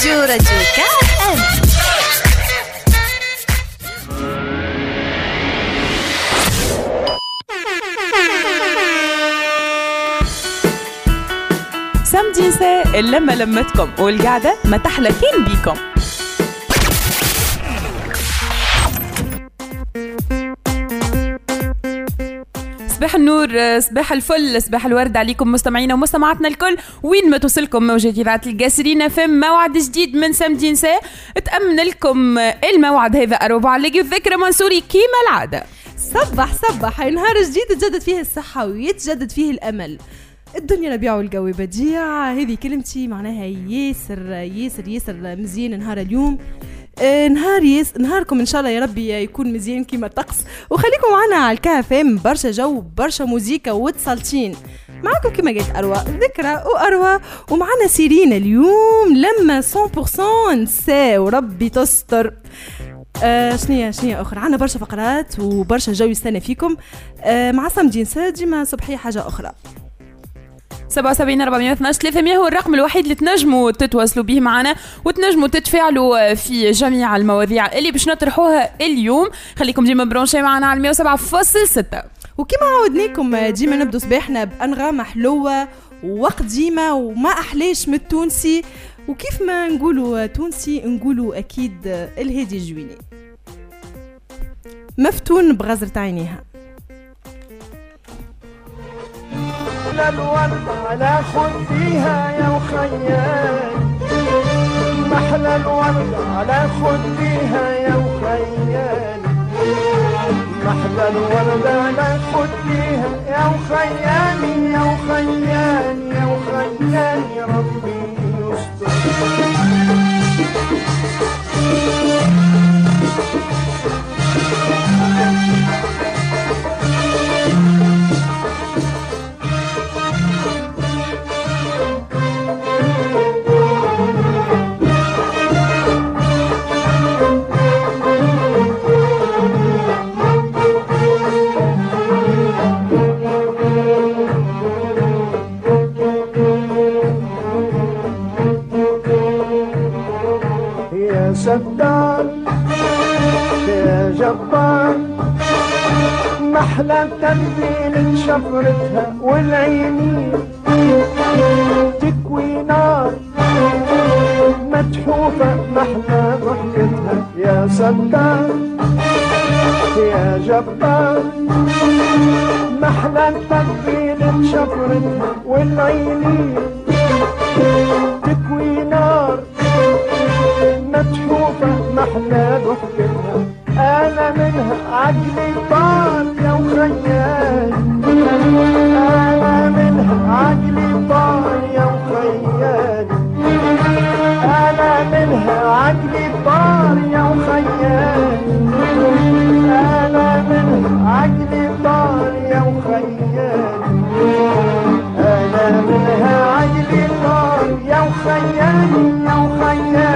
راديو راديو كاف إم. سمدي نساء اللمة لمتكم والقعدة ما تحلى كان بيكم؟ صباح النور صباح الفل صباح الورد عليكم مستمعينا ومستمعاتنا الكل. وين ما توصلكم موجة إذاعة القاسرين فم موعد جديد من سمدي نساء. تأمن لكم الموعد هذا أربع لقي الذكرى منصوري كيما العادة. صبح صبح. نهار جديد تجدد فيه الصحة ويتجدد فيه الأمل. الدنيا نبيع والقوي بديع. هذه كلمتي معناها ياسر ياسر ياسر مزيان نهار اليوم. نهار يس نهاركم إن شاء الله يا ربي يكون مزيان كيما الطقس. وخليكم معنا على الكاف إم برشا جو برشا موزيكا وتصالتين معكم كما قلت أروى ذكرى وأروى. ومعنا سيرين اليوم لما 100% نساء وربي تستر. آه شنيا شنيا أخرى. عندنا برشا فقرات وبرشا جو يستنى فيكم. آه مع صمدين ديما صبحية حاجة أخرى. 77 412 300 هو الرقم الوحيد اللي تنجموا تتواصلوا به معنا وتنجموا تتفاعلوا في جميع المواضيع اللي باش نطرحوها اليوم. خليكم ديما برونشي معنا على 107.6 وكما عودناكم ديما نبدو صباحنا بأنغام حلوة ووقت ديما وما أحلاش من التونسي. وكيف ما نقولوا تونسي نقولوا أكيد الهادي الجويني. مفتون بغزرة عينيها الورد على خديها يا وخيال محلى الورد على خديها يا وخيال محلى الورد على خديها يا وخيالي يا وخيالي يا وخيالي ربي يستر. ستار يا جبار. محلى تنزيل شفرتها والعينين تكوي نار. متحوفة محلى ضحكتها يا ستار يا جبار. محلى تنزيل شفرتها والعينين تكوي متحوفة محلى ضحكتها أنا منها عقلي طار يا وخيال أنا منها عقلي طار يا وخيال أنا منها عقلي طار يا وخيال أنا منها عقلي طار يا وخيال أنا منها عقلي طار يا وخيالي يا وخيالي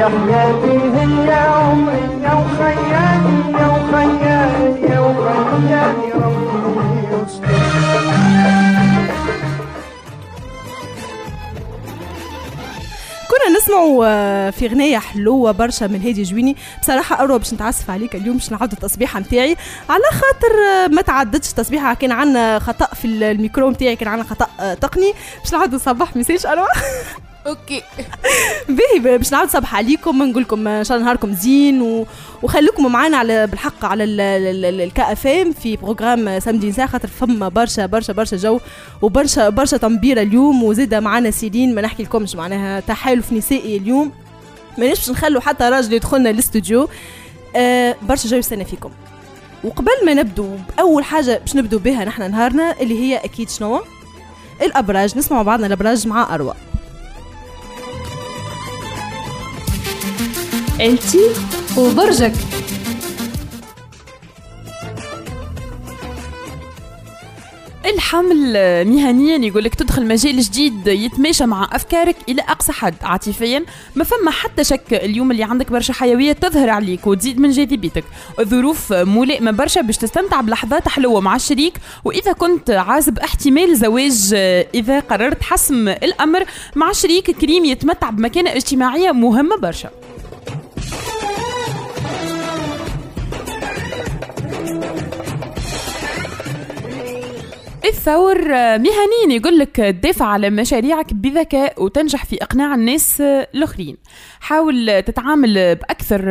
كنا نسمعوا في غنية حلوة برشا من هادي جويني. بصراحة أروى باش نتعسف عليك اليوم باش نعاود التصبيحة نتاعي على خاطر ما تعدتش تصبيحة كان عندنا خطأ في الميكرو نتاعي كان عندنا خطأ تقني. باش نعاود نصبح message أروى. OK. باهي باش نعاود صباح عليكم نقول لكم إن شاء الله نهاركم زين و... وخليكم معنا على بالحق على ال KFM في programme Samedi نساء خاطر فما برشا برشا برشا جو وبرشا برشا تنبيره اليوم وزيد معنا سيدين ما نحكي لكمش معناها تحالف نسائي اليوم. مانيش باش نخلوا حتى راجل يدخلنا الاستوديو آه برشا جو يستنى فيكم. وقبل ما نبدو باول حاجة باش نبدو بها نحن نهارنا اللي هي أكيد شنو؟ الأبراج. نسمع بعضنا الأبراج مع اروى انتي وبرجك. الحمل مهنيا يقول لك تدخل مجال جديد يتماشى مع أفكارك إلى أقصى حد. عاطفيا ما فما حتى شك اليوم اللي عندك برشا حيوية تظهر عليك وتزيد من جاذبيتك. الظروف ملائمة برشا باش تستمتع بلحظات حلوة مع الشريك وإذا كنت عازب احتمال زواج إذا قررت حسم الأمر مع شريك كريم يتمتع بمكانة اجتماعية مهمة برشا. الثور مهنيا يقول لك تدافع على مشاريعك بذكاء وتنجح في إقناع الناس الآخرين. حاول تتعامل بأكثر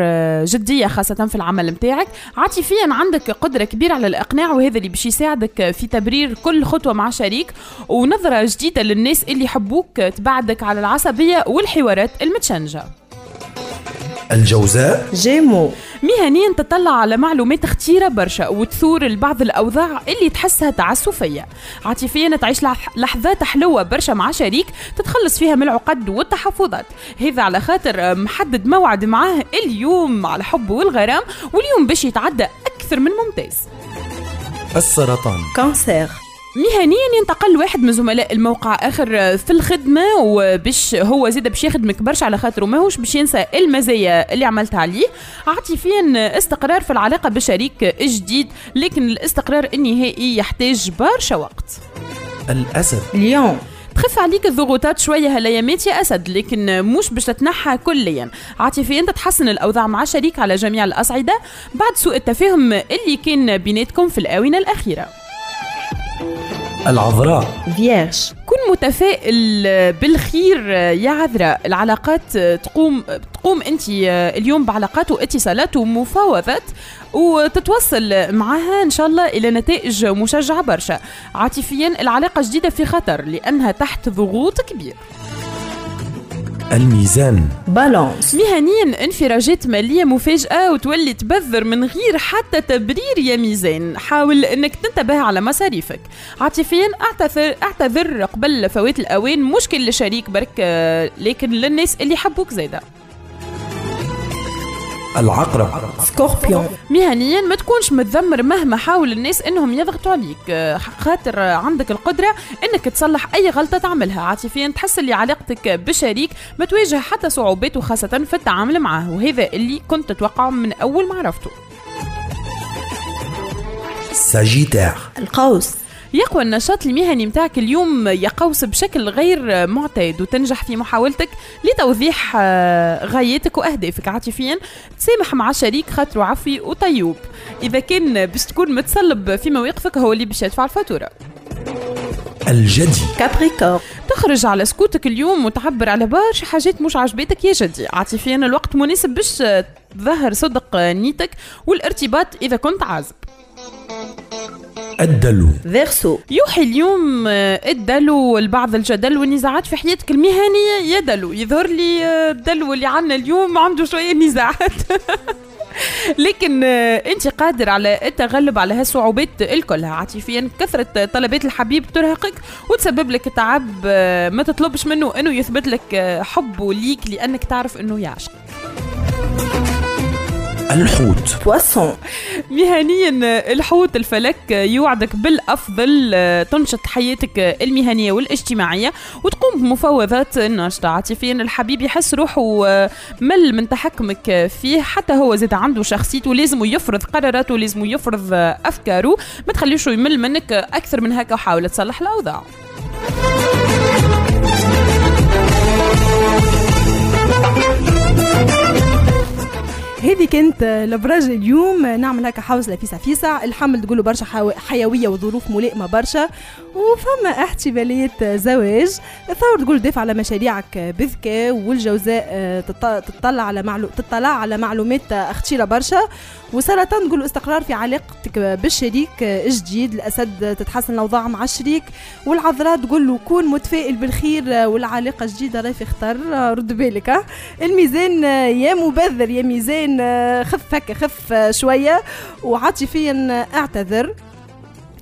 جدية خاصة في العمل نتاعك عاطفيا عندك قدرة كبيرة على الإقناع وهذا اللي باش يساعدك في تبرير كل خطوة مع شريك ونظرة جديدة للناس اللي يحبوك تبعدك على العصبية والحوارات المتشنجة. الجوزاء. جيمو. مهنيا تطلع على معلومات كثيرة برشا وتثور لبعض الأوضاع اللي تحسها تعسفية. عاطفيا تعيش لح- لحظات حلوة برشا مع شريك تتخلص فيها من العقد والتحفظات. هذا على خاطر محدد موعد معاه اليوم على حب والغرام واليوم باش يتعدى أكثر من ممتاز. السرطان. كانسير. مهنيا ينتقل واحد من زملاء الموقع آخر في الخدمة وباش هو زيد باش يخدمك برشا على خاطره ماهوش باش ينسى المزايا اللي عملت عليه عاطفيا استقرار في العلاقة بشريك جديد لكن الاستقرار النهائي يحتاج برشا وقت. الأسد. ليون تخف عليك الضغوطات شوية هالايامات يا أسد لكن مش باش تتنحى كليا. عاطفيا تتحسن الأوضاع مع شريك على جميع الأصعدة بعد سوء التفاهم اللي كان بيناتكم في الآونة الأخيرة. العذراء. فيرج كن متفائل بالخير يا عذراء. العلاقات تقوم تقوم أنت اليوم بعلاقات واتصالات ومفاوضات وتتوصل معها إن شاء الله إلى نتائج مشجعة برشا. عاطفيا العلاقة جديدة في خطر لأنها تحت ضغوط كبير. الميزان. Balance مهنيا انفراجات مالية مفاجأة وتولي تبذر من غير حتى تبرير يا ميزان. حاول إنك تنتبه على مصاريفك. عاطفيا اعتذر اعتذر قبل فوات الأوان. مشكل للشريك برك آه، لكن للناس اللي يحبوك زايدة. العقرب. Scorpion. مهنيا ما تكونش متذمر مهما حاول الناس إنهم يضغطوا عليك. خاطر عندك القدرة إنك تصلح أي غلطة تعملها. عاطفيا تحس اللي علاقتك بالشريك ما تواجه حتى صعوبات وخاصة في التعامل معه. وهذا اللي كنت تتوقعه من أول ما عرفته. ساجيتار القوس. يقوى النشاط المهني متاعك اليوم يقوس بشكل غير معتاد وتنجح في محاولتك لتوضيح آه، غاياتك وأهدافك عاطفيا. تسامح مع شريك خاطره عفوي وطيوب. إذا كان باش تكون متصلب في مواقفك هو اللي باش يدفع الفاتورة. الجدي. Capricorne تخرج على سكوتك اليوم وتعبر على برشا حاجات مش عجبتك يا جدي. عاطفيا الوقت مناسب باش تظهر صدق نيتك والارتباط إذا كنت عازب. الدلو. Verseau يوحي اليوم آه، الدلو البعض الجدل والنزاعات في حياتك المهنية. يا دلو يظهر لي آه، الدلو اللي عنا اليوم عنده شوية نزاعات. لكن آه، انت قادر على التغلب على هالصعوبات الكلها عاطفيا كثرة طلبات الحبيب ترهقك وتسبب لك تعب ما تطلبش منه إنه يثبت لك حبه ليك لأنك تعرف إنه يعشق الحوت. بواسون. مهنيا الحوت الفلك يوعدك بالأفضل تنشط حياتك المهنية والاجتماعية وتقوم بمفاوضات ناشطه عاطفيا الحبيب يحس روحه مل من تحكمك فيه. حتى هو زاد عنده شخصيته لازم يفرض قراراته لازم يفرض أفكاره. ما تخليش يمل منك أكثر من هكا وحاول تصلح الأوضاع. هذه كانت الابراج اليوم. نعمل هكا حوصله فيسع فيسع الحمل تقولوا برشا حيوية وظروف ملائمة برشا. وفما احتماليه زواج. الثور تقول دافع على مشاريعك بذكاء والجوزاء آه، تطلع على معلو... تطلع على معلومات خطيره برشا. وسرطان تقول استقرار في علاقتك بالشريك الجديد الأسد تتحسن الاوضاع مع الشريك. والعذراء تقول له كون متفائل بالخير والعلاقة الجديدة راهي في خطر رد بالك الميزان يا مبذر يا ميزان خف هكا خف شوية وعاطفيا اعتذر.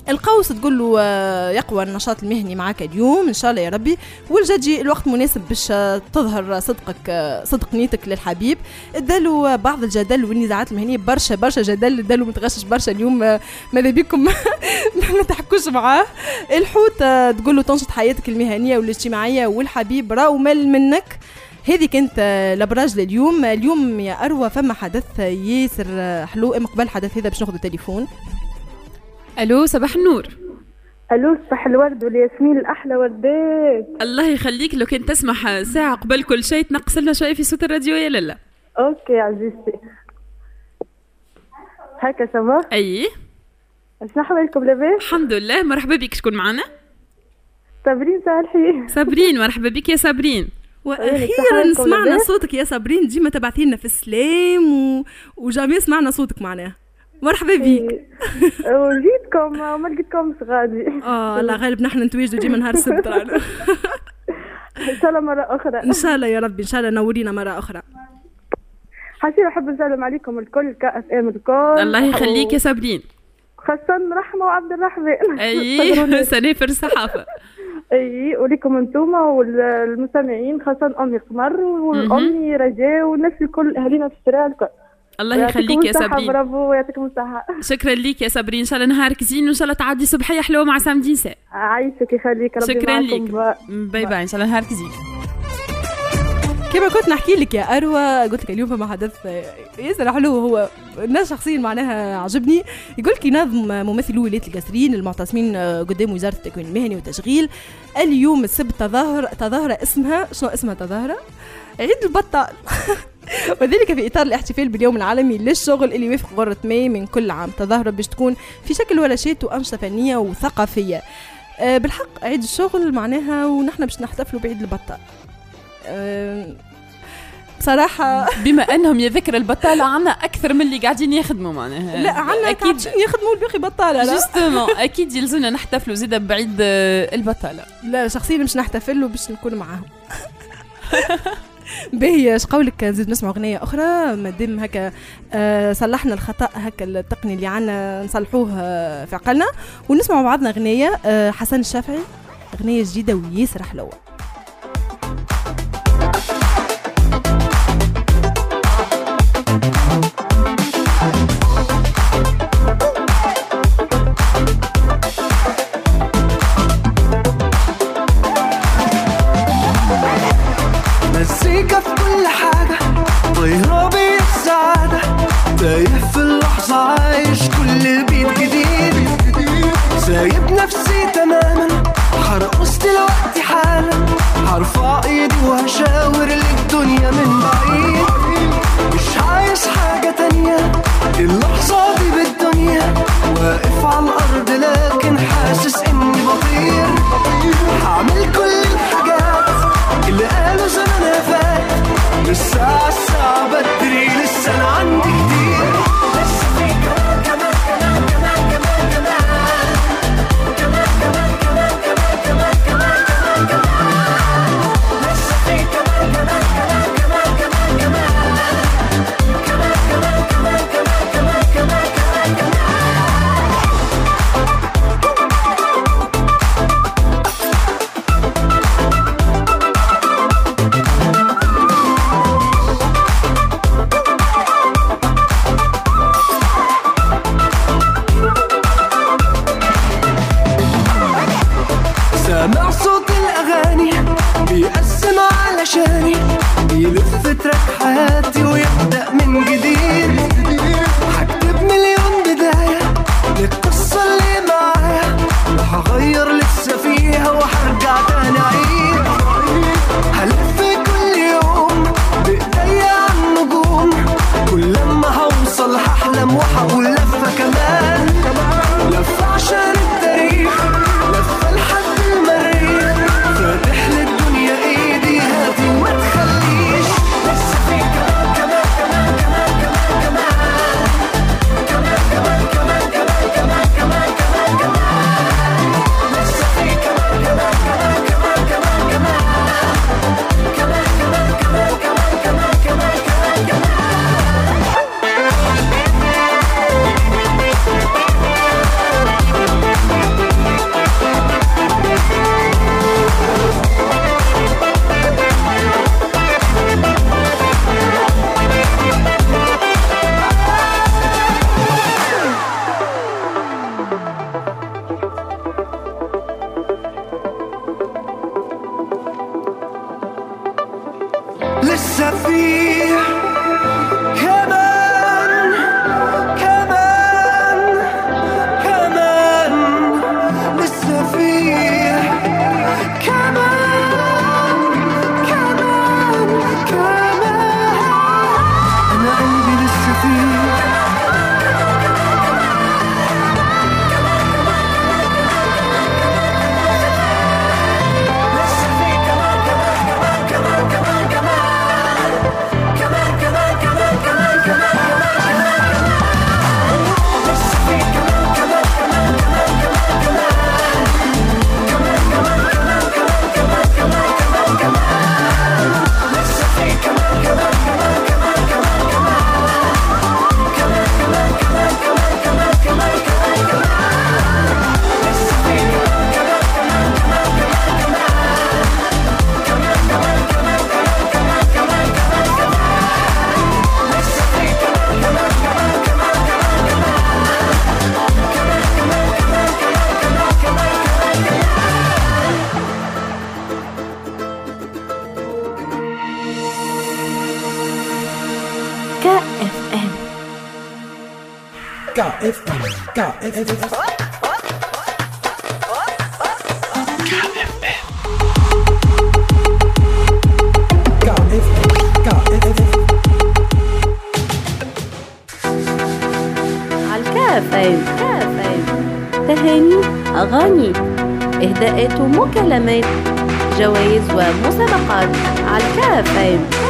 القوس تقول له آه، يقوى النشاط المهني معك اليوم إن شاء الله يا ربي. والجدي الوقت مناسب باش آه، تظهر صدقك آه، صدق نيتك للحبيب. ادالو بعض الجدل والنزاعات المهنيه برشا برشا جدل ادالو متغشش برشا اليوم ماذا بيكم ما تحكوش معاه. الحوت تقول له تنشط حياتك المهنية والاجتماعية والحبيب راهو مل منك. هذه كانت الابراج لليوم. اليوم يا أروى فما حدث ياسر حلو. اما قبل الحدث هذا باش ناخذ التليفون؟ ألو صباح النور. ألو صباح الورد والياسمين الأحلى وردات. الله يخليك لو كان تسمح ساعة قبل كل شيء تنقص لنا شوية في صوت الراديو يا لالا. OK عزيزتي. هكا سما أي. شنو احوالكم لاباس؟ الحمد لله مرحبا بك. شكون معنا؟ صابرين صالحي صابرين مرحبا بك يا صابرين. وأخيرا سمعنا صوتك يا صابرين ديما تبعثي لنا في السلام و... و jamais سمعنا صوتك معناها. مرحبا بك إيه. وجيتكم ما لقيتكمش غادي. آه الله غالب نحن نتواجدوا ديما نهار السبت إن شاء الله مرة أخرى. إن شاء الله يا ربي إن شاء الله نورينا مرة أخرى. حسيت نحب نسلم عليكم الكل K FM الكل. الله يخليك يا صابرين خاصة رحمة وعبد الرحمن. أي سنافر الصحافة أي وليكم انتوما والمستمعين خاصة امي قمر والامي رجاء والناس الكل اهالينا في الشارع الكل. الله يخليك يا صابرين برافو يعطيكم الصحة. شكرا ليك يا صابرين إن شاء الله نهارك زين وإن شاء الله تعدي صبحية حلوة مع samedi نساء عايشك يخليك ربي شكرا ليك. معكم. bye bye إن شاء الله نهارك زين. كما كنت نحكي لك يا أروى قلت لك اليوم فما حدث ياسر حلو هو الناس شخصيا معناها عجبني. يقول لك ينظم ممثلو ولايه القصرين المعتصمين قدام وزارة التكوين المهني والتشغيل. اليوم السبت تظاهر تظاهره اسمها شنو اسمها تظاهره عيد البطال وذلك في إطار الاحتفال باليوم العالمي للشغل اللي يوافق غرة ماي من كل عام. تظاهره باش تكون في شكل ورشات وانشطه فنيه وثقافية. أه بالحق عيد الشغل معناها ونحن باش نحتفلوا بعيد البطال بصراحة بما أنهم يا ذكر البطالة عنا أكثر من اللي قاعدين يخدموا معناها. لا عنا أكيد يخدموا الباقي بطالة لا؟ جوستومون أكيد يلزمنا نحتفلوا زيدا بعيد آه، البطالة. لا شخصيا مش نحتفل وباش نكون معاهم. باهي اش قولك نزيد نسمع أغنية أخرى؟ مادام هكا آه صلحنا الخطأ هكا التقني اللي عنا نصلحوه آه في عقلنا. ونسمع مع بعضنا أغنية حسن الشافعي أغنية جديدة وياسر حلوة عايش كل بيت جديد. سايب نفسي تماما هرقص دلوقتي حالا. هرفع ايدي وهشاور للدنيا من بعيد. مش عايز حاجة تانية اللحظة دي بالدنيا. واقف على الأرض لكن حاسس إني بطير. هعمل كل الحاجات اللي قالوا زمانها فات. لسه الساعة بدري لسه أنا عندي كتير KFM KFM عالكافين كافين تهاني أغاني إهداءات ومكالمات جوائز ومسابقات عالكافين كافين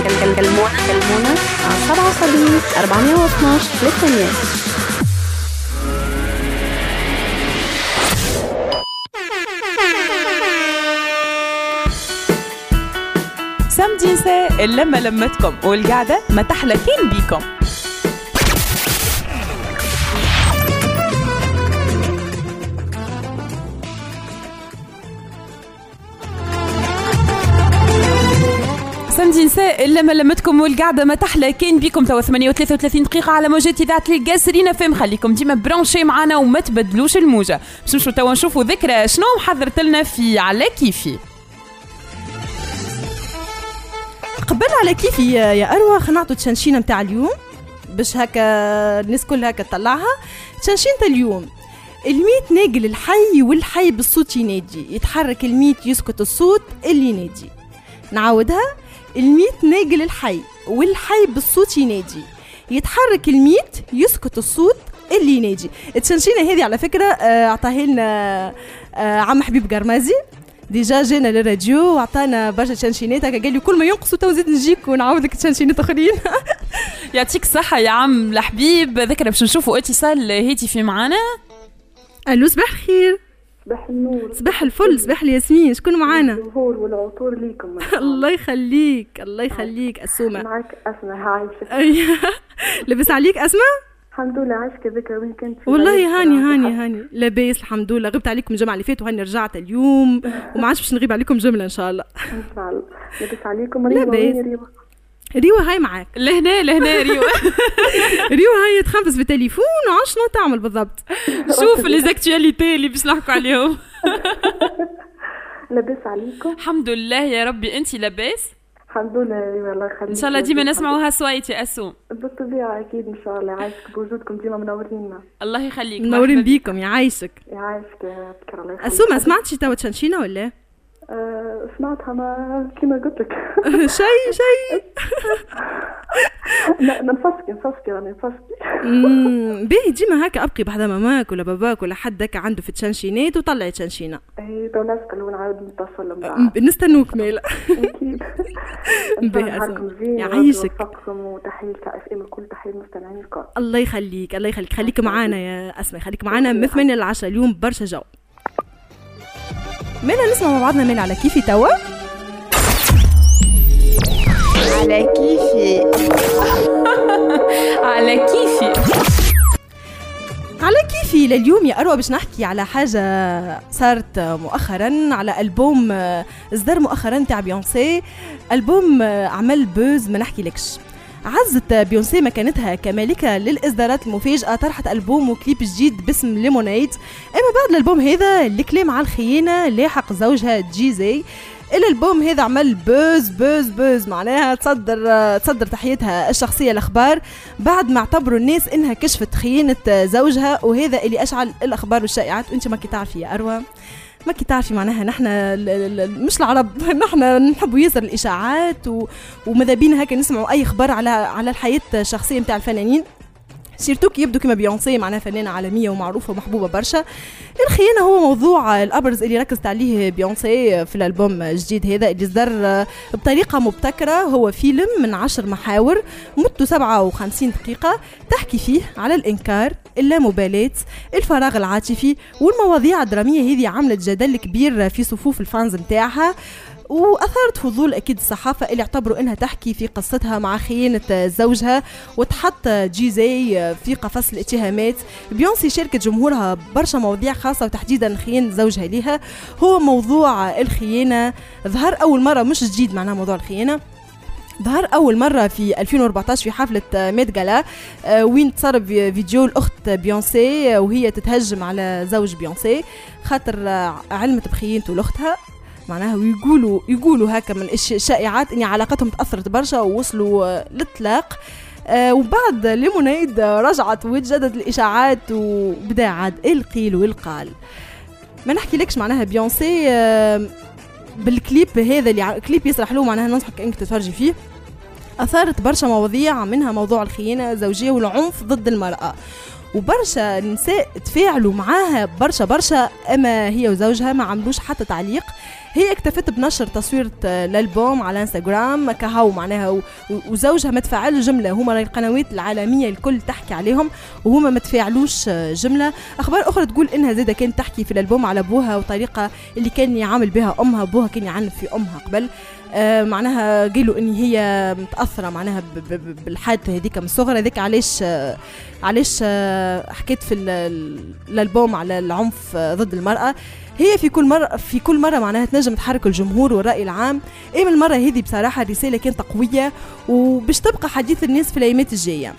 كلمونا على 77 412 300 سمدي نساء اللمة لمتكم والقعدة ما تحلى كين بيكم؟ سمدي نساء اللمة لمتكم والقعدة ما تحلى. كان بيكم توا 38 دقيقة على موجات إذاعة الجاسرين فيم خليكم ديما برونشي معانا وما تبدلوش الموجة. باش نمشوا توا نشوفوا ذكرى شنو محضرت لنا في على كيفي. قبل على كيفي يا اروى خلينا نعطوا التشنشينه نتاع اليوم باش هكا الناس كلها هكا تطلعها. تشنشينة اليوم الميت ناقل الحي والحي بالصوت ينادي. يتحرك الميت يسكت الصوت اللي ينادي. نعاودها. الميت ناقل الحي والحي بالصوت ينادي. يتحرك الميت يسكت الصوت اللي ينادي. التشنشينة هذه على فكرة آه، عطاها لنا آه، عم حبيب قرمازي. déjà جينا للراديو وعطانا برشا تشنشينات هكا قال لي كل ما ينقصوا تو نزيد نجيك ونعاودك تشنشينات آخرين. يعطيك الصحة يا عم الحبيب. ذكرى باش نشوفوا اتصال هاتفي معانا ألو صباح الخير. صباح النور. صباح الفل صباح الياسمين. شكون معانا؟ الزهور والعطور ليكم. الله يخليك الله يخليك أسومة. معك أسماء عايشة. أيوة. لاباس عليك أسماء؟ الحمد لله عايشة ذكرى وين كنت والله هاني. هاني هاني. لاباس الحمد لله. غبت عليكم الجمعة اللي فاتت وهاني رجعت اليوم. وما عادش باش نغيب عليكم جملة إن شاء الله. إن شاء الله. لاباس عليكم لا ريوة هاي معاك. لهنا لهنا ريو. ريوة هاي تخنفس في التليفون وعش شنو تعمل بالضبط. شوف les actualités اللي باش نحكوا عليهم. لاباس عليكم. الحمد لله يا ربي. أنت لاباس؟ الحمد لله الله يخليك. إن شاء الله ديما نسمعوها سويت يا أسو. بالطبيعة أكيد إن شاء الله. عايشك بوجودكم ديما منورينا الله يخليك. منورين. بيكم يعيشك يعيشك يا بكر الله يخليك. اسومه سمعتي توا تشنشينة ولا؟ سمعتها ما كيما قلت لك. شيء شيء. لا نفسك نفسك راني نفسك مم، باهي ديما هكا أبقي بحذا ماماك ولا باباك ولا حد هكا عنده في تشنشينات وطلعي تشنشينه اي تو نسأل ونعاود نتصل نستنوك مالا أكيد. باهي يعيشك. وتحية FM الكل تحية المستمعين الكل. الله يخليك الله يخليك. خليك معانا يا أسماء. خليك معانا من 8 ل 10 اليوم برشا جو. مالا نسمع مع بعضنا مالا على كيفي توا. على كيفي. على كيفي. على كيفي. لليوم يا أروى باش نحكي على حاجة صارت مؤخرا على ألبوم آه، إصدار مؤخرا تاع بيونسي ألبوم آه، عمل buzz ما نحكي لكش عزت بيونسي مكانتها كمالكة للإصدارات المفاجئة طرحت ألبوم وكليب جديد باسم Lemonade. أما بعد الألبوم هذا الكلام على الخيانة لاحق زوجها جيزي الألبوم هذا عمل buzz buzz buzz معناها تصدر تصدر تحيتها الشخصية الأخبار. بعد ما اعتبروا الناس إنها كشفت خيانة زوجها وهذا اللي أشعل الأخبار والشائعات وإنت ما كي تعرفي يا أروى. ما كي تعرفي معناها نحن مش العرب نحن نحبوا ياسر الإشاعات. وماذا بينا هكا نسمعوا أي أخبار على على الحياة الشخصية نتاع الفنانين surtout كي يبدو كما بيونسي معناها فنانة عالمية ومعروفة ومحبوبة برشا. الخيانة هو موضوع الأبرز اللي ركزت عليه بيونسي في الألبوم الجديد هذا اللي صدر بطريقة مبتكرة. هو فيلم من عشر محاور مدته 57 دقيقة تحكي فيه على الإنكار اللامبالاة الفراغ العاطفي والمواضيع الدرامية هذه عملت جدل كبير في صفوف الفانز متاعها وأثارت فضول أكيد الصحافة اللي اعتبروا إنها تحكي في قصتها مع خيانة زوجها وتحط جيزي في قفص الاتهامات. بيونسي شاركت جمهورها برشا مواضيع خاصة وتحديدا خيانة زوجها ليها. هو موضوع الخيانة. ظهر أول مرة مش جديد معناه موضوع الخيانة. ظهر أول مرة في 2014 في حفلة ميد جالا آه، وين تصرف فيديو الأخت بيونسي وهي تتهجم على زوج بيونسي خاطر آه، علمت بخيانته لأختها. معناها ويقولوا يقولوا هكا من الش- الشائعات إن علاقتهم تأثرت برشا ووصلوا آه، للطلاق آه وبعد Lemonade آه، رجعت وتجدد الإشاعات وبدأ عاد القيل والقال ما نحكي لكش معناها بيونسي آه بالكليب هذا اللي كليب ياسر حلو معناها ننصحك إنك تتفرجي فيه. أثارت برشا مواضيع منها موضوع الخيانة الزوجية والعنف ضد المرأة. وبرشا نساء تفاعلوا معاها برشا برشا أما هي وزوجها ما عملوش حتى تعليق. هي اكتفت بنشر تصوير الالبوم على إنستغرام كهو معناها وزوجها ما تفاعل جملة. هما القنوات العالمية الكل تحكي عليهم وهما ما تفاعلوش آه، جملة. أخبار أخرى تقول إنها زادة كانت تحكي في الألبوم على أبوها وطريقة اللي كان يعامل بها أمها. أبوها كان يعنف في أمها قبل. معناها قالوا ان هي متأثرة معناها بالحادثة هذيك من الصغر هذيك علاش آه علاش آه حكيت في ال- ال- الألبوم على العنف آه ضد المرأة. هي في كل مره في كل مرة معناها تنجم تحرك الجمهور والرأي العام. اما المرة هذه بصراحة الرسالة كانت قوية وباش تبقى حديث الناس في الأيامات الجاية.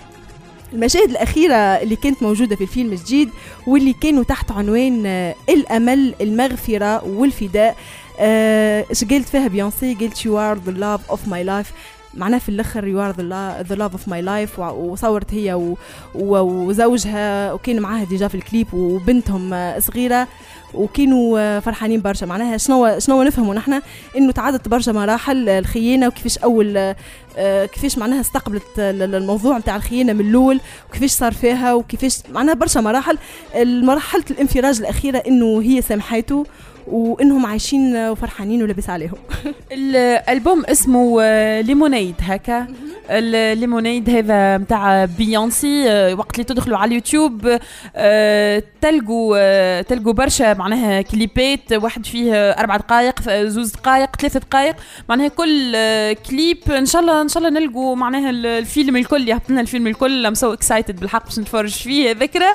المشاهد الأخيرة اللي كانت موجودة في الفيلم الجديد واللي كانوا تحت عنوان آه، الأمل المغفرة والفداء. آه، إيش قالت فيها بيونسي قالت you are the love of my life. معناها في الأخر la- the love of my life. وع- وصورت هي و- وزوجها وكان معاها déjà في الكليب وبنتهم آه، صغيرة وكانوا آه، فرحانين برشا. معناها شنو شنو نفهموا نحن؟ إنه تعدت برشا مراحل آه، الخيانة وكيفاش أول آه، آه، كيفاش معناها استقبلت ال- ال- الموضوع نتاع الخيانة من الأول وكيفاش صار فيها وكيفاش معناها برشا مراحل. مرحله الانفراج الأخيرة إنه هي سامحته وإنهم عايشين وفرحانين ولاباس عليهم. الألبوم اسمه آه، ليمونيد هكا. الليمونيد هذا نتاع بيونسي آه، وقت اللي تدخلوا على اليوتيوب آه، تلقوا آه، تلقوا برشا معناها كليبات واحد فيه أربع دقائق زوز دقائق ثلاث دقائق معناها كل آه، كليب إن شاء الله إن شاء الله نلقوا معناها ال- الفيلم الكل يهبط لنا الفيلم الكل. I'm so excited بالحق باش نتفرج فيه ذكرى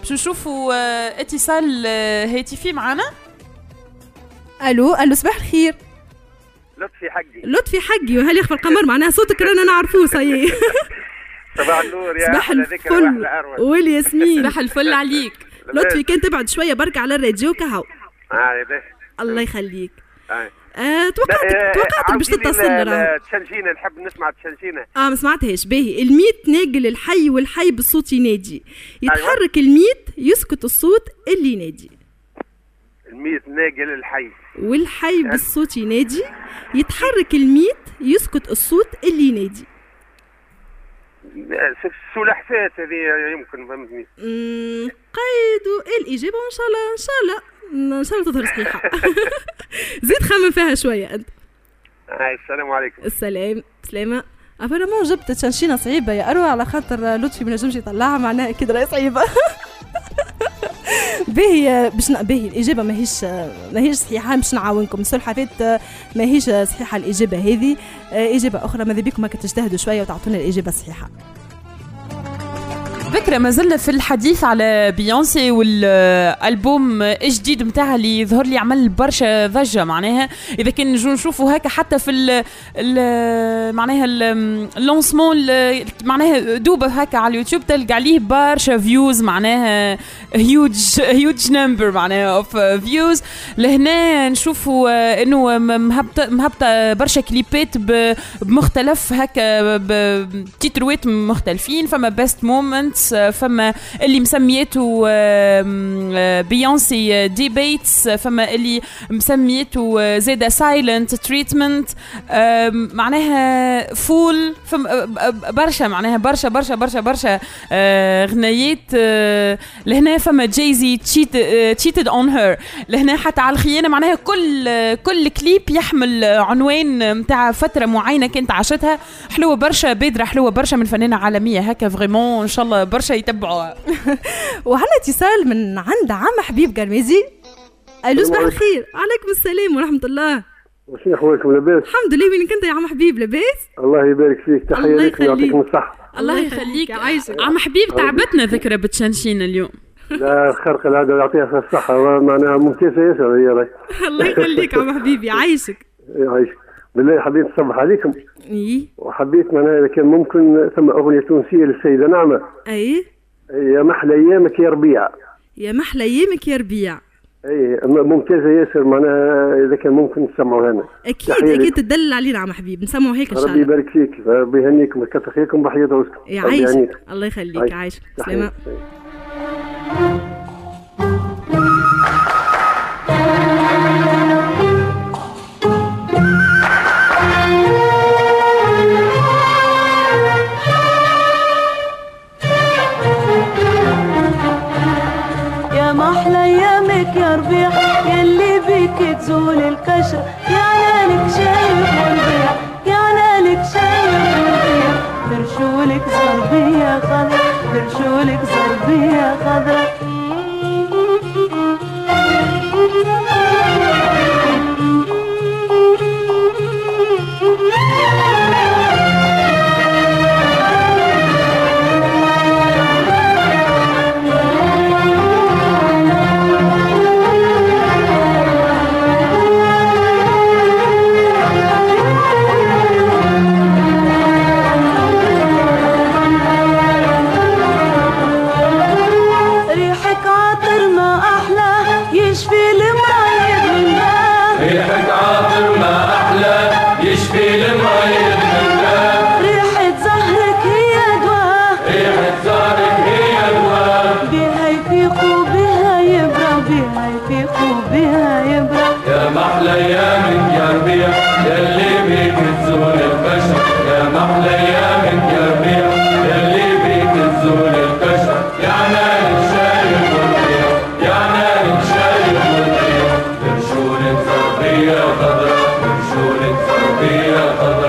باش نشوفوا آه، اتصال آه، هاتفي معنا ألو ألو صباح الخير. لطفي حقي. لطفي حقي وهل يخفى القمر؟ معناها صوتك رانا نعرفوه صحيح. صباح النور يا صباح الفل. والياسمين صباح الفل عليك. لطفي كان تبعد شوية برك على الراديو كهو. آه الله يخليك. آه. آه توقعتك آه، توقعتك باش تتصل التشنشينة نحب نسمع التشنشينة آه ما سمعتهاش. باهي. الميت ناقل الحي والحي بالصوت ينادي. يتحرك الميت يسكت الصوت اللي ينادي. الميت ناقل الحي. والحي بالصوت ينادي يتحرك الميت يسكت الصوت اللي ينادي. سلحفات هذه يمكن فهمتني. مم، قيدوا الإجابة وإن شاء الله إن شاء الله إن شاء الله تظهر صحيحة. زيد خمم فيها شوية أنت. آه السلام عليكم. السلام سلامة. ابارامون جبت تشنشينة صعيبة يا أروى على خاطر لطفي ما نجمش يطلعها معناها أكيد راهي صعيبة باهي باش باهي الإجابة ماهيش ماهيش صحيحة باش نعاونكم. السلحفات ماهيش صحيحة الإجابة هذه. إجابة أخرى ماذا بيكم هكا تجتهدوا شوية وتعطونا الإجابة الصحيحة. ذكرى ما زلنا في الحديث على بيونسي والألبوم الجديد نتاعها اللي يظهر لي عمل برشا ضجة معناها. إذا كان نجو نشوفوا هكا حتى في ال ال معناها ال lancement معناها دوبة هكا على اليوتيوب تلقى عليه برشا views معناها huge huge number معناها of views لهنا نشوفوا إنه مهبطة مهبطة برشا كليبات بمختلف هكا ب titres وات مختلفين. فما best moments فما اللي مسميته بيونسي debates فما اللي مسميته زيدا silent treatment معناها full فما برشا معناها برشا برشا برشا برشا آه، غنايات آه، لهنا فما Jay-Z cheated on her لهنا حتى على الخيانة معناها كل كل كليب يحمل عنوان نتاع فترة معينة كانت عاشتها. حلوة برشا بادرة حلوة برشا من فنانة عالمية هكا vraiment إن شاء الله برشا يتبعوها. وعندنا اتصال من عند عم حبيب قرميزي ألو صباح الخير. عليكم السلام ورحمة الله. وشنو احوالكم لاباس؟ الحمد لله. وينك أنت يا عم حبيب لاباس؟ الله يبارك فيك. تحية الله لكم يخليك. يعطيكم الصحه الله يخليك. عم حبيب تعبتنا ذكرى بتشنشين اليوم. لا خرق العادة يعطيها الصحة. معناها ممتازة ياسر هي الله يخليك عم حبيبي. عايشك. يعيش بالله حبيت نصبح عليكم إي. وحبيت معناها اذا كان ممكن ثم أغنية تونسية للسيدة نعمة. أي. يا محلى أيامك يا ربيع. يا محلى أيامك يا ربيع. أي ممتازه ياسر معناها إذا كان ممكن تسمعوا لنا أكيد أكيد. تدلل علينا عم حبيب. نسمعوا هيك إن شاء ربي الله. يبارك فيك. ربي يهنيكم ويكثر خيركم بحياة روسكم ربي يعيشك. الله يخليك. عايش. عايشك تحية. بيك تزول الكشر. يا نالك شايف والبيع يا نالك شايف والبيع فرشولك زربية خضرا فرشولك زربية خضرا زربية خضرا برشولك زربية خضرا نورك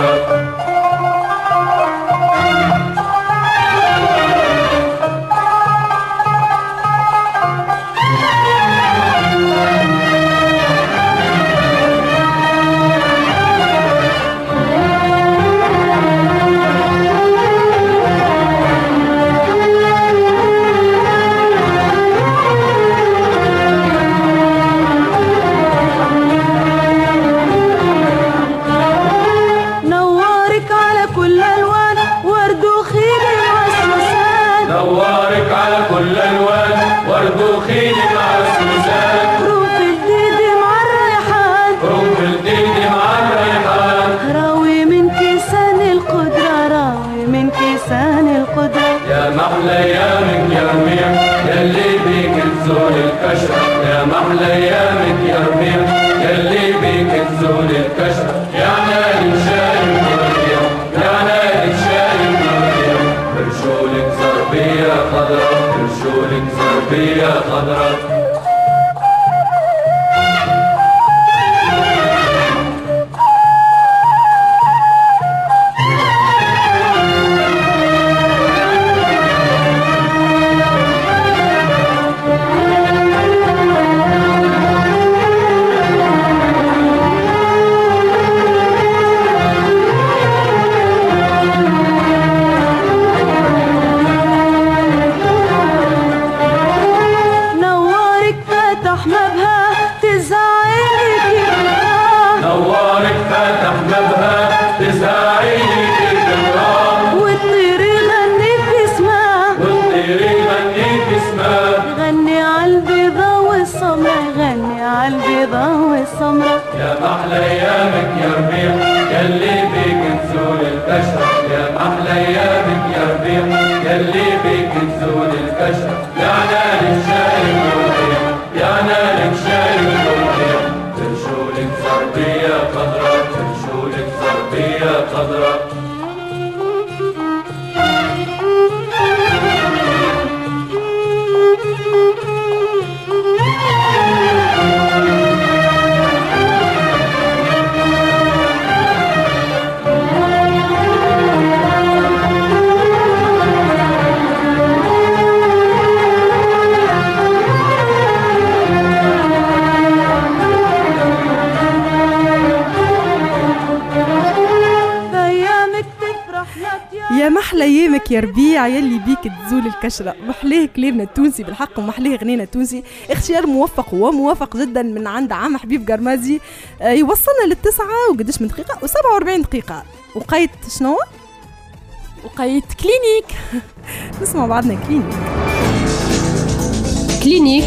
الكشره محلاه كلامنا التونسي بالحق ومحلاه غنينا التونسي. اختيار موفق وموافق جدا من عند عم حبيب قرمازي آه، يوصلنا للتسعة وقداش من دقيقة؟ و47 دقيقة. وقيت شنو؟ وقيت clinique. نسمع بعضنا clinique. clinique.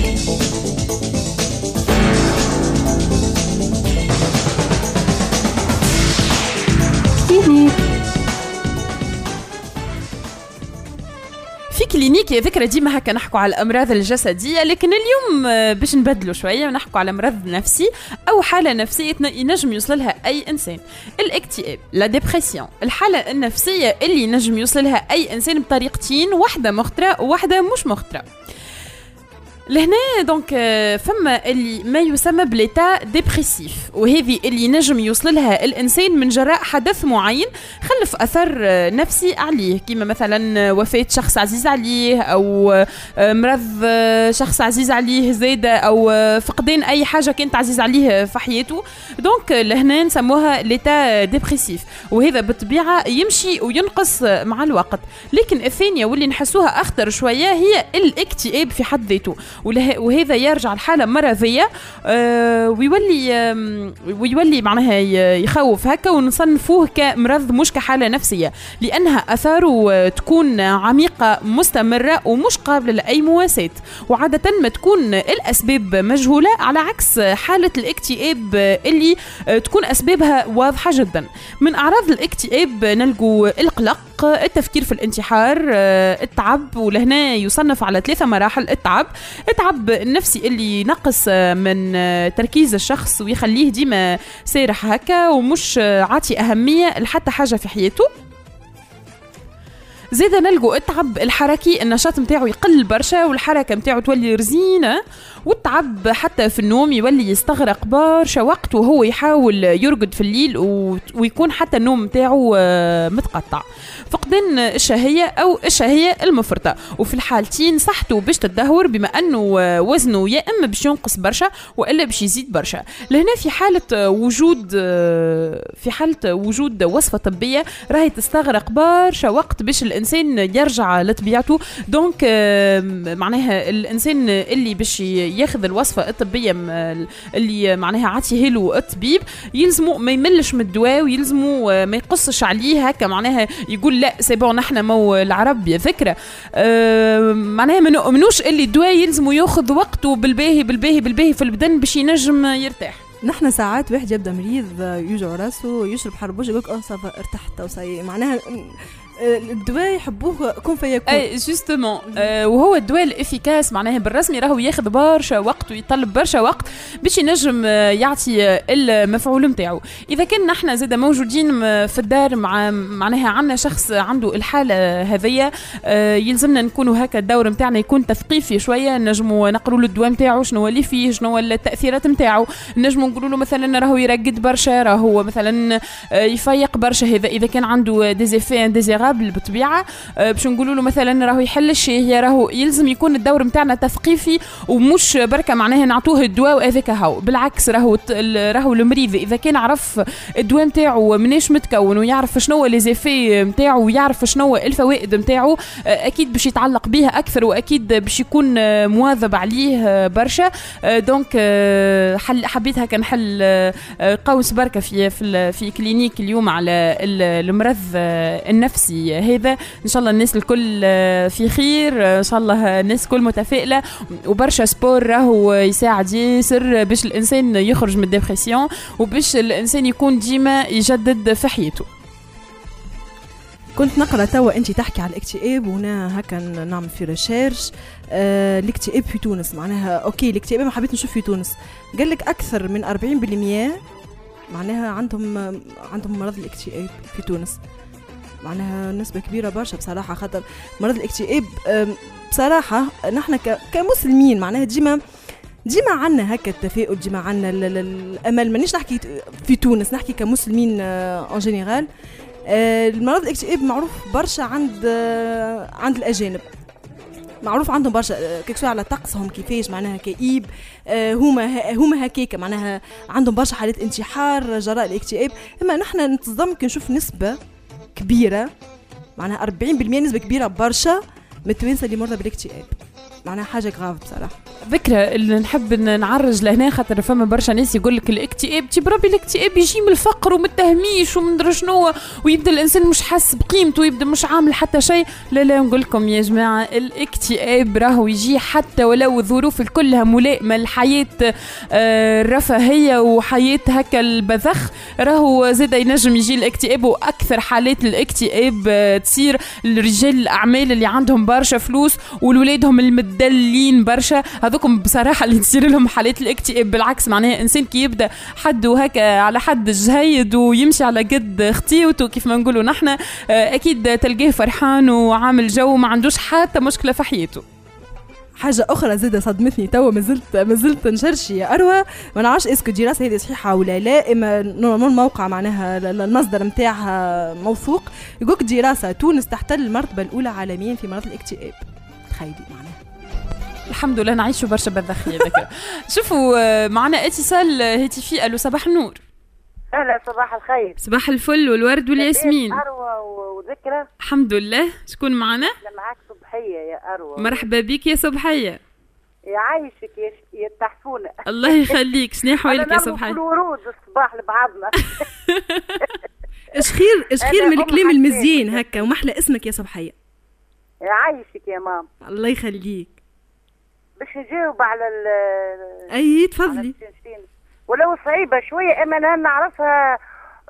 في clinique يا ذكرى ديما هكا نحكوا على الأمراض الجسدية لكن اليوم باش نبدلوا شوية ونحكوا على مرض نفسي أو حالة نفسية ينجم يوصلها أي إنسان. الاكتئاب la dépression الحالة النفسية اللي ينجم يوصلها أي إنسان بطريقتين واحدة مخطرة وواحدة مش مخطرة. لهنا donc آه، فما اللي ما يسمى ب l'état dépressif وهذه اللي نجم يوصل لها الإنسان من جراء حدث معين خلف أثر آه، نفسي عليه كيما مثلا آه، وفاة شخص عزيز عليه أو مرض شخص عزيز عليه زاده أو فقدان أي حاجة كانت عزيز عليه في حياته. donc لهنا نسموها l'état dépressif وهذا بالطبيعة يمشي وينقص مع الوقت. لكن الثانية واللي نحسوها أخطر شوية هي الاكتئاب في حد ذاته. وهذا يرجع لحاله مرضيه آه، ويولي ويولي معناها يخوف هكا ونصنفوه كمرض مش كحالة نفسية لأنها آثاره تكون عميقة مستمرة ومش قابلة لأي مواساة. وعادة ما تكون الأسباب مجهولة على عكس حالة الاكتئاب اللي آه، تكون أسبابها واضحة جدا. من أعراض الاكتئاب نلقوا القلق التفكير في الانتحار آه، التعب ولهنا يصنف على ثلاثة مراحل التعب. التعب النفسي اللي ينقص من تركيز الشخص ويخليه ديما سارح هكا ومش عاطي أهمية لحتى حاجة في حياته. زيدا نلقوا التعب الحركي النشاط متاعه يقل برشا والحركة متاعه تولي رزينة والتعب حتى في النوم يولي يستغرق برشا وقت وهو يحاول يرقد في الليل ويكون حتى النوم آه، متقطع. فقدان الشهية أو الشهية المفرطة. وفي الحالتين صحته باش تدهور بما أنه وزنه يا إما باش ينقص برشا وإلا باش يزيد برشا. لهنا في حالة وجود في حالة وجود وصفة طبية راهي تستغرق برشا وقت باش الإنسان يرجع لطبيعته. donc معناها الإنسان اللي باش ياخذ الوصفة الطبية اللي معناها عاطيه له الطبيب يلزمه ما يملش من الدواء ويلزمه ما يقصش عليه. هكا معناها يقول لا c'est bon نحن معناها العرب يا ذكرى آه، معناها ما نؤمنوش اللي الدواء يلزمه ياخذ وقته بالباهي بالباهي بالباهي في البدن باش ينجم يرتاح. نحن ساعات واحد يبدأ مريض يوجع راسه يشرب حربوش يقول لك آه ارتحت أو صاي معناها الدواء يحبوه كون فيكون. أي justement آه وهو الدواء ال efficace معناها بالرسمي راهو ياخذ برشا وقت ويطلب برشا وقت باش ينجم آه، يعطي آه، المفعول نتاعو إذا كان نحن زاد موجودين في الدار مع معناها عندنا شخص عنده الحالة هذيا آه يلزمنا نكونوا هكا الدور نتاعنا يكون تثقيفي شوية نجموا نقروا له الدواء نتاعو شنو اللي فيه شنو التأثيرات نتاعو نجموا نقولوا له مثلا راهو يرقد برشا راهو مثلا آه، يفيق برشا هذا إذا كان عنده des effets indésirables بالطبيعة. آه، باش نقولوا له مثلا راهو يحل الشهيه راهو يلزم يكون الدور نتاعنا تثقيفي ومش بركة معناها نعطوه الدواء وهذاك هاو. بالعكس راهو راهو المريض إذا كان عرف الدواء نتاعو مناش متكون ويعرف شنو les effets نتاعو ويعرف شنو الفوائد نتاعو آه، أكيد باش يتعلق بها أكثر وأكيد باش يكون آه، مواظب عليه برشا. donc حل- حبيت هكا نحل قوس بركة في في في clinique اليوم على المرض النفسي. هذا إن شاء الله الناس الكل في خير. إن شاء الله الناس الكل متفائلة. وبرشا sport راهو يساعد ياسر باش الإنسان يخرج من ال dépression وباش الإنسان يكون ديما يجدد في حياته. كنت نقرأ توا أنت تحكي على الاكتئاب وهنا هكا نعمل في recherche آه الاكتئاب في تونس معناها okay الاكتئاب ما حبيت نشوف في تونس. قال لك أكثر من 40% معناها عندهم عندهم مرض الاكتئاب في تونس. معناها نسبة كبيرة برشا بصراحة خاطر مرض الاكتئاب بصراحة نحن كمسلمين معناها ديما ديما عنا هكا التفاؤل ديما عنا الأمل. مانيش نحكي في تونس نحكي كمسلمين en آه، général آه، المرض الاكتئاب معروف برشا عند آه، عند الأجانب. معروف عندهم برشا كيكسوا على طقسهم كيفاش معناها كئيب هما هما هكاك معناها عندهم برشا حالات انتحار جراء الاكتئاب إما نحن نتصدم كي نشوف نسبة كبيرة. معناها 40% نسبة كبيرة برشا. من التوانسه اللي مرضى بالإكتئاب. معناها حاجة غاف بصراحة. فكرة اللي نحب نعرج لهنا خاطر فما برشا ناس يقول لك الاكتئاب تي بربي الاكتئاب يجي من الفقر ومن التهميش ومن شنو ويبدأ الإنسان مش حاس بقيمته ويبدأ مش عامل حتى شيء. لا لا نقول لكم يا جماعة الاكتئاب راهو يجي حتى ولو الظروف كلها ملائمة الحياة آه، الرفاهيه وحياة هكا البذخ راهو زاد ينجم يجي الاكتئاب وأكثر حالات الاكتئاب آه، تصير. لرجال الأعمال اللي عندهم برشا فلوس ولولادهم المدلين برشا. هذوكم بصراحة اللي تصير لهم حالات الاكتئاب بالعكس معناها إنسان كي يبدأ حد وهكا على حد جهيد ويمشي على قد خطيوته كيف ما نقولوا نحن آه، أكيد تلقاه فرحان وعامل جو ما عندوش حتى مشكلة في حياته. حاجة أخرى زادة صدمتني توا مازلت مازلت نشرشي يا أروى. ما نعرفش est-ce que الدراسة هذه صحيحة ولا لا إما normal موقع معناها المصدر نتاعها موثوق. يقولك دراسة تونس تحتل المرتبة الأولى عالميا في مرض الاكتئاب تخيلي معناها. الحمد لله نعيشوا برشا ذكر. شوفوا آه، معنا اتصال هاتفي. ألو صباح النور. أهلا صباح الخير. صباح الفل والورد والياسمين. أروى وذكرى. الحمد لله. شكون معنا؟ معاك صبحية يا أروى. مرحبا بك يا صبحية. يعيشك يا التحفونه الله يخليك. شنو حوالك يا صبحية؟ الورود الصباح لبعضنا. اش خير اش خير من الكلام المزيان هكا ومحلى اسمك يا صبحية. يعيشك يا مام. الله يخليك. باش نجاوب على ال أي تفضلي. ولو صعيبة شوية أما أنا نعرفها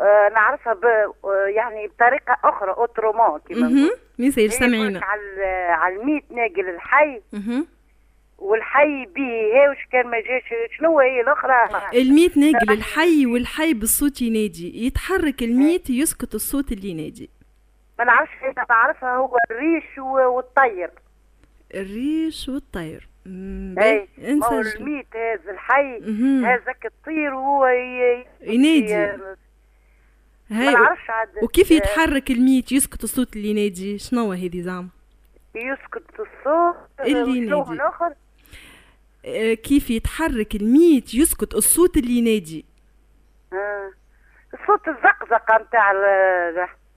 آه نعرفها ب آه يعني بطريقة أخرى اوترومون كيما مثال سامعينا. على على الميت ناقل الحي. والحي به هي وش كان ما جاش شنو هي الأخرى؟ الميت ناقل الحي والحي بالصوت ينادي. يتحرك الميت يسكت الصوت اللي ينادي. ما نعرفش اذا تعرفها هو الريش والطير. الريش والطير. اي الميت هذا الحي هذاك الطير وهو ينادي. هاي وكيف يتحرك الميت؟ يسكت الصوت اللي ينادي. شنو هذه زعما؟ يسكت الصوت اللي ينادي. آه كيف يتحرك الميت؟ يسكت الصوت اللي ينادي. آه. الصوت الزقزقه نتاع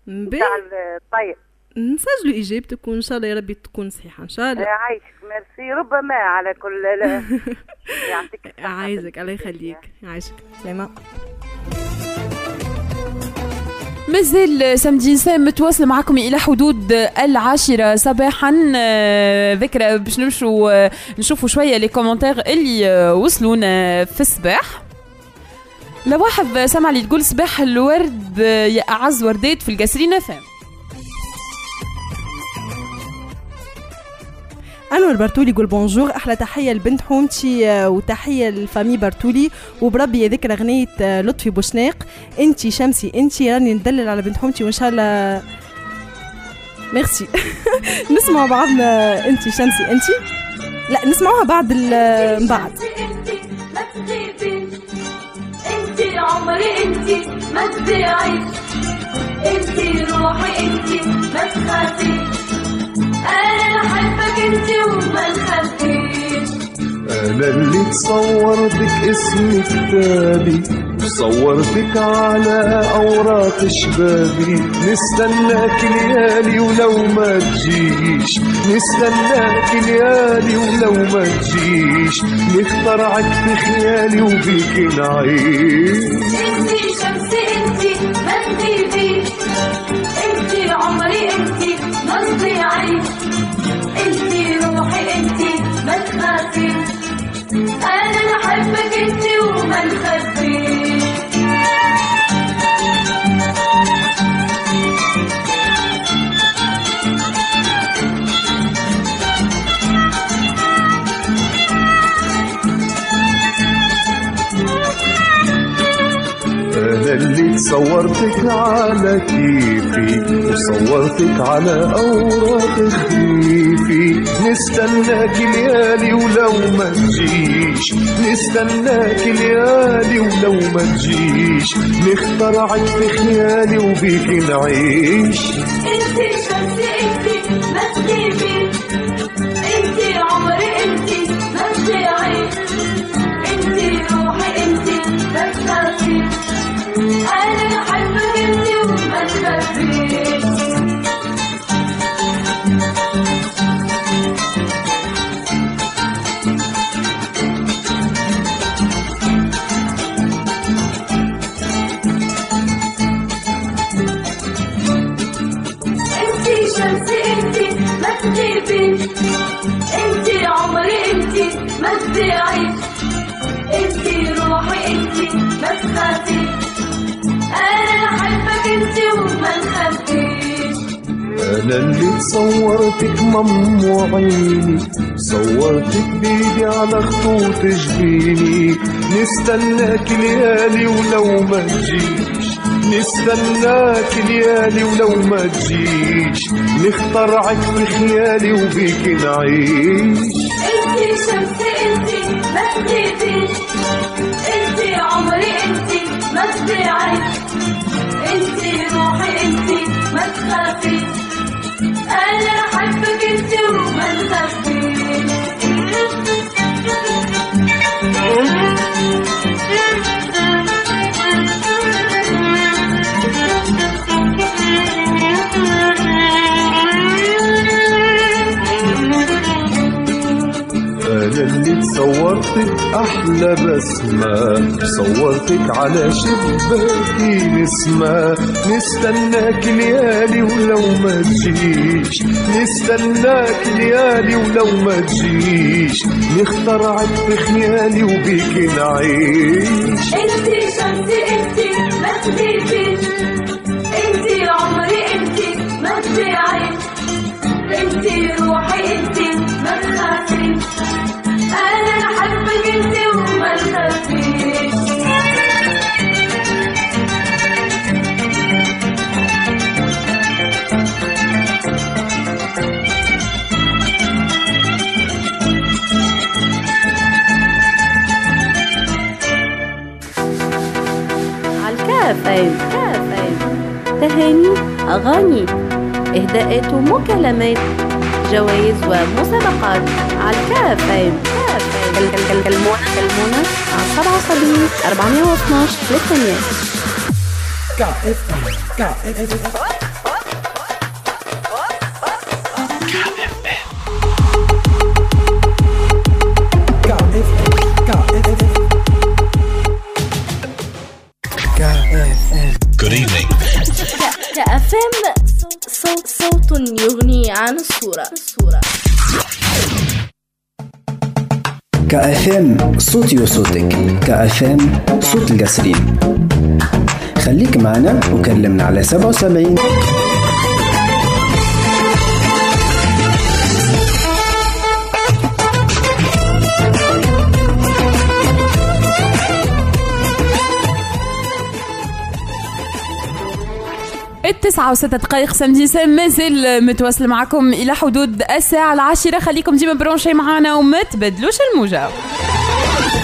نتاع الطير. نسجلوا اجابتك وان شاء الله يا ربي تكون صحيحة إن شاء الله. يعيشك ميرسي. ربما على كل يعطيك عايزك الله يخليك. يعيشك سلامه مازال Samedi Ça M متواصل معكم إلى حدود العاشرة صباحا. آه، ذكرى باش نمشوا آه، نشوفوا شوية les commentaires اللي آه، وصلونا في الصباح. لواحد سمع لي تقول صباح الورد يا أعز وردات في القصرين FM. أنور برتولي يقول bonjour أحلى تحية لبنت حومتي آه، وتحية لل famille برتولي وبربي ذكرى اغنيه آه، لطفي بوشناق انت شمسي انت راني ندلل على بنت حومتي وإن شاء الله ميرسي. نسمع بعضنا انت شمسي. انت لا نسمعوها بعد من بعد. عمري انت ما تضيعيش انت روحي انت ما تخافيش أنا اللي تصور بك اسمي كتابي صورتك على أوراق شبابي. نستناك ليالي ولو ما تجيش نستناك ليالي ولو ما تجيش. نخترعك في خيالي وبيك نعيش. صورتك على كيفي وصورتك على أوراق خريفي نستناك ليالي ولو ما تجيش. نستناك ليالي ولو ما تجيش. نخترعك في خيالي وبيك نعيش. أنا اللي صورتك مم عيني صورتك بيدي على خطوط جبيني. نستناك ليالي ولو ما تجيش نستناك ليالي ولو ما تجيش. نخترعك في خيالي وبيك نعيش. انتي شمسي انتي مجدي بيك انتي عمري انتي مجدي عيش انتي روحي انتي ما تخافي أنا بحبك انتي وما نخبيش صورتك أحلى بسمة. صورتك على شباكي نسمة. نستناك ليالي ولو ما تجيش. نستناك ليالي ولو ما تجيش. نخترعك في خيالي وبيك نعيش. انتي شمسي انتي مجدي بيك أغاني إهداءات ومكالمات جوائز ومسابقات كل- كل- كلمونا كلمونا على 77 412 300 KFM KFM Good عن الصورة. الصورة. كأفام صوتي وصوتك كأفام صوت القصرين. خليك معنا وكلمنا على 77 التسعة وستة دقائق سامدي سام مازال متواصل معكم إلى حدود الساعة العاشرة. خليكم ديما برونشي معانا وما تبدلوش الموجة.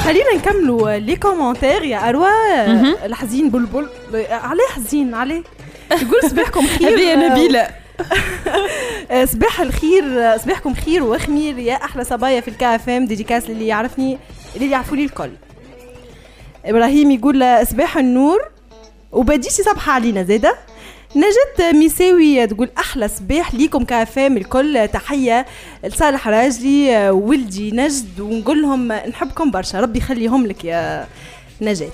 خلينا نكملوا لي كومنتير يا أروى. الحزين بلبل. عليه حزين عليه. يقول صباحكم خير. هذه نبيلة صباح الخير صباحكم خير وخمير يا أحلى صبايا في الكا إف إم. ديديكاس اللي يعرفني اللي يعرفوا لي الكل. إبراهيم يقول صباح النور. وبديشي صبحة علينا زاده نجد ميساوي تقول أحلى صباح ليكم كافام الكل. تحية لصالح راجلي ولدي نجد ونقول لهم نحبكم برشا. ربي يخليهم لك يا نجاة.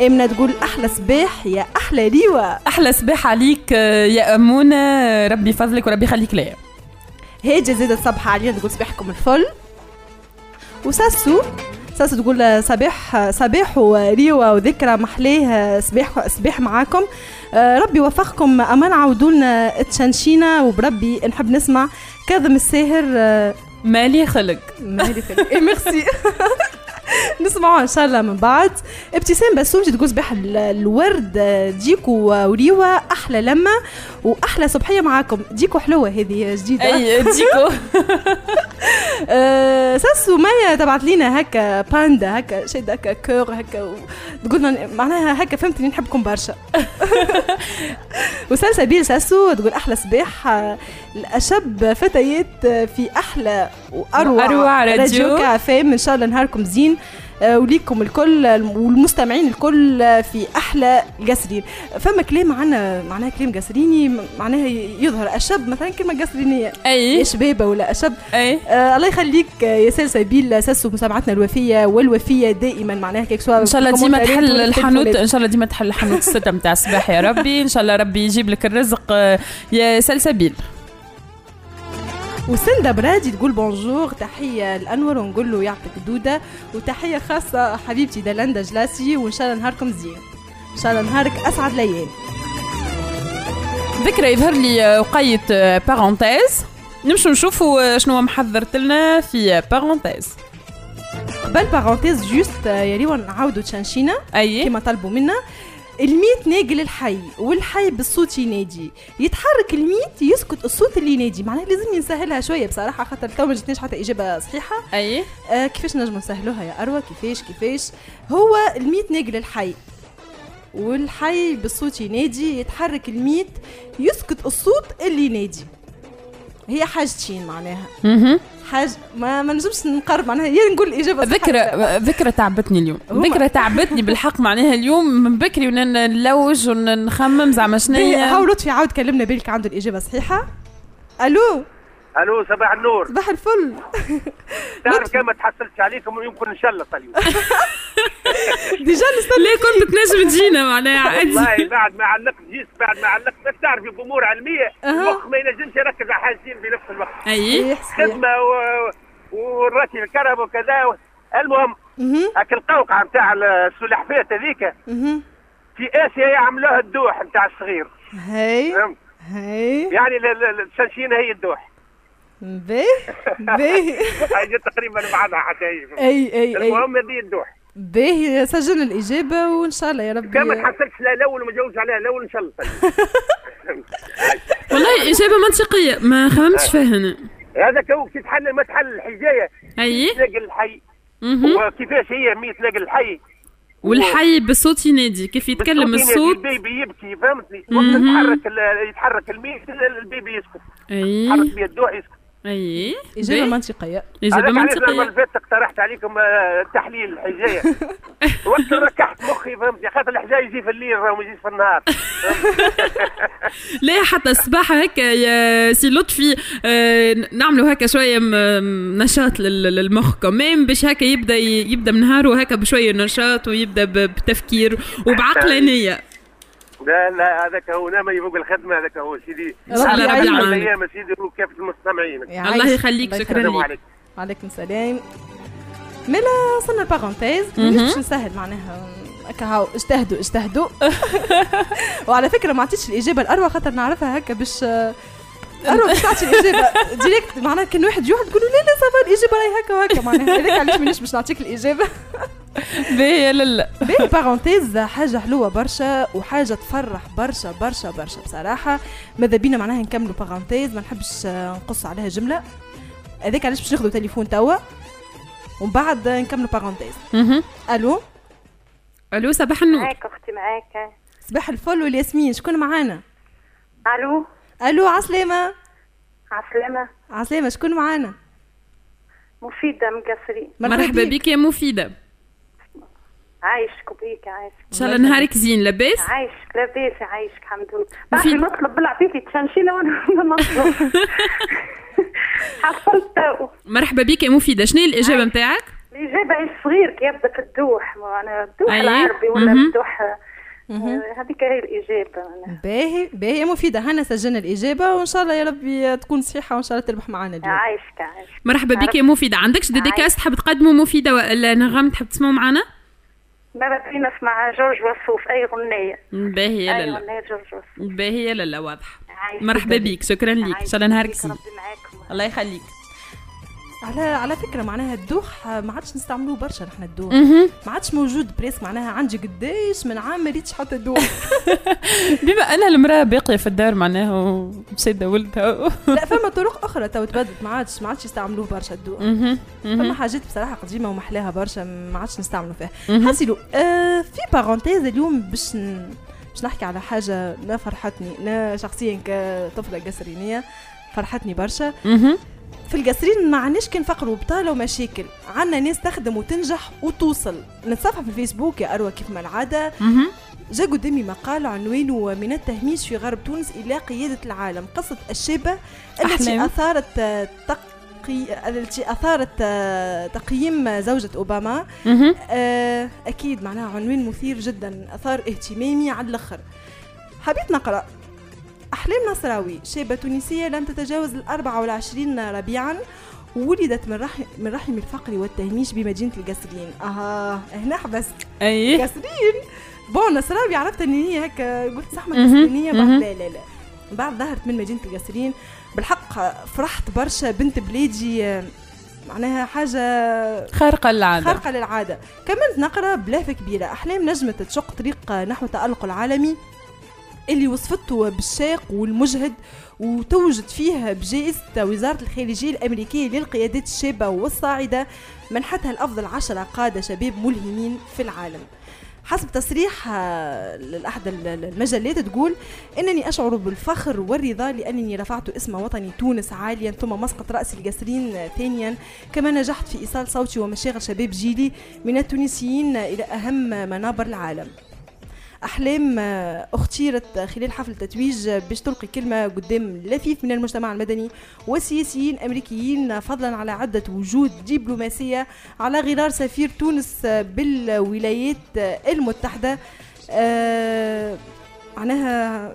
آمنة تقول أحلى صباح يا أحلى ليوه أحلى صباح عليك يا أمونة. ربي يفضلك وربي يخليك ليا. هيجة زادت صبحة علينا تقول صباحكم الفل. وساسو ساسو تقول صباح صباح وريوة وذكرى محلاه. صباح صباح معاكم. ربي يوفقكم اما نعاودوا لنا تشنشينا وبربي نحب نسمع كاظم الساهر آه، مالي خلق. مالي خلق. اي ميرسي. نسمعوها إن شاء الله من بعد. ابتسام بسوم تقول صباح ال- الورد ديكو وريوة أحلى لمة وأحلى صبحية معاكم. ديكو حلوة هذه جديدة. أي ديكو آه، ساسو مايا تبعت لينا هكا باندا هكا شد هكا كور هكا تقول معناها هكا فهمتني نحبكم برشا. وسلسبيل ساسو تقول أحلى صباح. الأشب فتيات في أحلى وأروع وأروع راديو. كافام إن شاء الله نهاركم زين. وليكم الكل والمستمعين الكل آه، في أحلى قسرين فما كلام عنا معناها كلام قسريني م- معناها يظهر أشب مثلا كلمة قسرينيه أي. شبابة ولا أشب. أي. آه الله يخليك آه، يا سلسبيل ساسو مسامعتنا الوفية والوفية دائما معناها كيك إن شاء الله ديما تحل الحانوت. إن شاء الله ديما تحل الحانوت الستة نتاع الصباح يا ربي. إن شاء الله ربي يجيب لك الرزق آه، يا سلسبيل وسندا برادي تقول بونجور تحية لأنور ونقول له يعطيك دودة وتحية خاصة حبيبتي دلندا جلاسي وإن شاء الله نهاركم زين. إن شاء الله نهارك أسعد ليالي. ذكرى يظهر لي آه، وقيت parenthèse نمشوا نشوفوا آه، شنو محضرت لنا في parenthèse قبل parenthèse juste آه، يا ريوا نعاودوا تشنشينا. أي. كما طلبوا منا. الميت ناقل الحي والحي بالصوت ينادي. يتحرك الميت يسكت الصوت اللي ينادي. معناها لازم نسهلها شوية بصراحة خاطر تو ما جاتناش حتى إجابة صحيحة. أي. آه كيفاش نجموا نسهلوها يا أروى؟ كيفاش؟ كيفاش؟ هو الميت ناقل الحي والحي بالصوت ينادي. يتحرك الميت يسكت الصوت اللي ينادي. هي حاجتين معناها. حاج ما ما نجمش نقرب معناها يا نقول الإجابة ذكرى ذكرى تعبتني اليوم. ذكرى تعبتني بالحق معناها اليوم من بكري ونلوج ونخمم زعما شنو هاو لطفي عاود كلمنا بالك عنده الإجابة صحيحة. ألو؟ ألو صباح النور. صباح الفل. تعرف كان ما تحصلتش عليكم يمكن نشلط اليوم ديجا نستنى ليه كنت تنجم تجينا معناها؟ عادي. والله بعد ما علقت جيت بعد ما علقت بس تعرفي بامور علمية. المخ ما ينجمش يركز على حاجتين في نفس الوقت. أي. خدمة و... والراتب الكهرباء وكذا. و... المهم مهم، هاك القوقعة نتاع السلحفات هذيك. في آسيا يعملوها الدوح نتاع الصغير. هاي. فهمت؟ هاي. يعني ال- ال- الشنشينة هي الدوح. باهي باهي هي تقريبا بعضها حتى هي أي أي أي. المهم هذه الدوح باهي سجلنا الإجابة وإن شاء الله يا ربي. كان ما تحصلش لا الأول وما جاوبش عليها الأول نشلط والله إجابة منطقية ما خممتش فيها أنا. هذاك هو كي تحل ما تحل الحجاية. أي؟ تلاقي الحي. وكيفاش هي مية تلاقي الحي؟ والحي بالصوت ينادي كيف يتكلم بالصوت الصوت؟ ال bébé يبكي فهمتني؟ وقت. يتحرك ال- يتحرك الميت ال bébé يسكت. أي؟ يتحرك بيده يسكت. أي. إجابة علاش المره اللي منطقية. فاتت اقترحت عليكم آه، تحليل الحجاية. وقت ركحت مخي فهمتني؟ خاطر الحجاية يجي في الليل راهو ما يجيش في النهار. لا حتى الصباح هكا يا سي لطفي آه، نعملوا هكا شوية نشاط لل- للمخ كمان باش هكا يبدأ يبدأ من نهاره هكا بشوية نشاط ويبدأ بتفكير وبعقلانية. لا لا هذاك هو نام يفوق الخدمة هذاك هو سيدي. الله ربي. الأيام سيدي وكافه المستمعين. الله. يخليك شكرا لك عليكم. عليكم السلام. ملا وصلنا البارونتيز مهم. باش نسهل معناها. هكا هاو اجتهدوا اجتهدوا. وعلى فكرة ما عطيتش الإجابة الاروى خاطر نعرفها هكا باش باش تعطي الإجابة. ديريكت معناها كان واحد يوحد تقول له لا لا صافا الإجابة راهي هكا وهكا. معناها هذاك علاش مانيش باش نعطيك الإجابة. باهي لا باهي parenthèse حاجة حلوة برشا وحاجة تفرح برشا برشا برشا بصراحة. ماذا بينا معناها نكملوا parenthèse ما نحبش نقص عليها جملة. هذاك علاش باش ناخذوا تليفون توا. ومن بعد نكملوا parenthèse. ألو؟ ألو صباح النور. معاك أختي معاك. صباح الفل والياسمين شكون معانا؟ ألو؟ ألو عسلامة. عسلامة. عسلامة شكون معانا؟ مفيدة من قصري مرحبا بك يا مفيدة. عايشك وبيك عايشك. إن شاء الله نهارك زين لاباس؟ عايشك لاباس عايشك الحمد لله. بعرفي نطلب بالعطيتي تشنشينا وأنا نطلب حصلت تو مرحبا بك يا مفيدة. شنو هي الإجابة نتاعك؟ الإجابة صغير كي يبدأ في الدوح. أنا الدوح. العربي ولا. الدوح هذيك هي الإجابة أنا. باهي باهي. مفيدة هنا سجلنا الإجابة وإن شاء الله يا ربي تكون صحيحة وإن شاء الله تربح معنا اليوم. عايشك عايشك مرحبا بك يا مفيدة. عندكش dédicace تحب تقدموا مفيدة ولا نغم تحب تسمعوا معنا؟ مرة فينا نسمع جورج وسوف أي غنية باهي يا أي لا غنية جورج وسوف. باهي يا لا واضح. عايشك. مرحبا بك. شكرا لك ان شاء الله نهارك معاكم. الله يخليك. على على فكرة معناها الدوح ما عادش نستعملوه برشا نحن الدوح مهم. ما عادش موجود presque معناها عندي قداش من عام ما ريتش حتى دوح بما أن المرأة باقية في الدار معناها ومسيده ولدها لا فما طرق أخرى تو تبدلت ما عادش ما عادش يستعملوه برشا الدوح. مهم. فما حاجات بصراحة قديمة ومحلاها برشا ما عادش نستعملوا فيها مهم. حاسيلو آه في parenthèse اليوم باش ن... باش نحكي على حاجة لا فرحتني أنا شخصيا كطفلة قصرينية فرحتني برشا. في القصرين ما عندناش كان فقر وبطالة ومشاكل. عندنا ناس تخدم وتنجح وتوصل. نتصفح في الفيسبوك يا أروى كيف ما العادة. مهم. جا قدامي مقال عنوانه من التهميش في غرب تونس إلى قيادة العالم. قصة الشابة التي آه، تقي... التي أثارت آه، تقييم زوجة أوباما. مهم. آه، أكيد معناها عنوان مثير جدا. أثار اهتمامي على الآخر. حبيت نقرأ. أحلام نصراوي شابة تونسية لم تتجاوز الأربعة والعشرين ربيعا ولدت من رحم من رحم الفقر والتهميش بمدينة القصرين. آه هنا حبس أي. قصرين. بون نصراوي عرفت ان هي هكا قلت زحمة. قصرينية؟ بعد. لا لا لا. بعد ظهرت من مدينة القصرين. بالحق فرحت برشا بنت بلادي معناها حاجة خارقة للعادة. خارقة للعادة. كملت نقرا بلافة كبيرة. أحلام نجمت تشق طريق نحو التألق العالمي. اللي وصفته بالشاق والمجهد وتوجد فيه بجائزة وزارة الخارجية الأمريكية للقيادات الشابة والصاعدة منحتها الأفضل عشرة قادة شباب ملهمين في العالم. حسب تصريح آه، لأحد ال- ال- المجلات تقول إنني أشعر بالفخر والرضا لأنني رفعت اسم وطني تونس عاليا ثم مسقط رأسي القصرين آه، ثانيا كما نجحت في إيصال صوتي ومشاغل شباب جيلي من التونسيين إلى أهم منابر العالم. أحلام آه، اختيرت خلال حفل التتويج آه، باش تلقي كلمة قدام لفيف من المجتمع المدني وسياسيين أمريكيين آه، فضلا على عدة وجود دبلوماسية على غرار سفير تونس آه، بالولايات آه، المتحدة. آه، معناها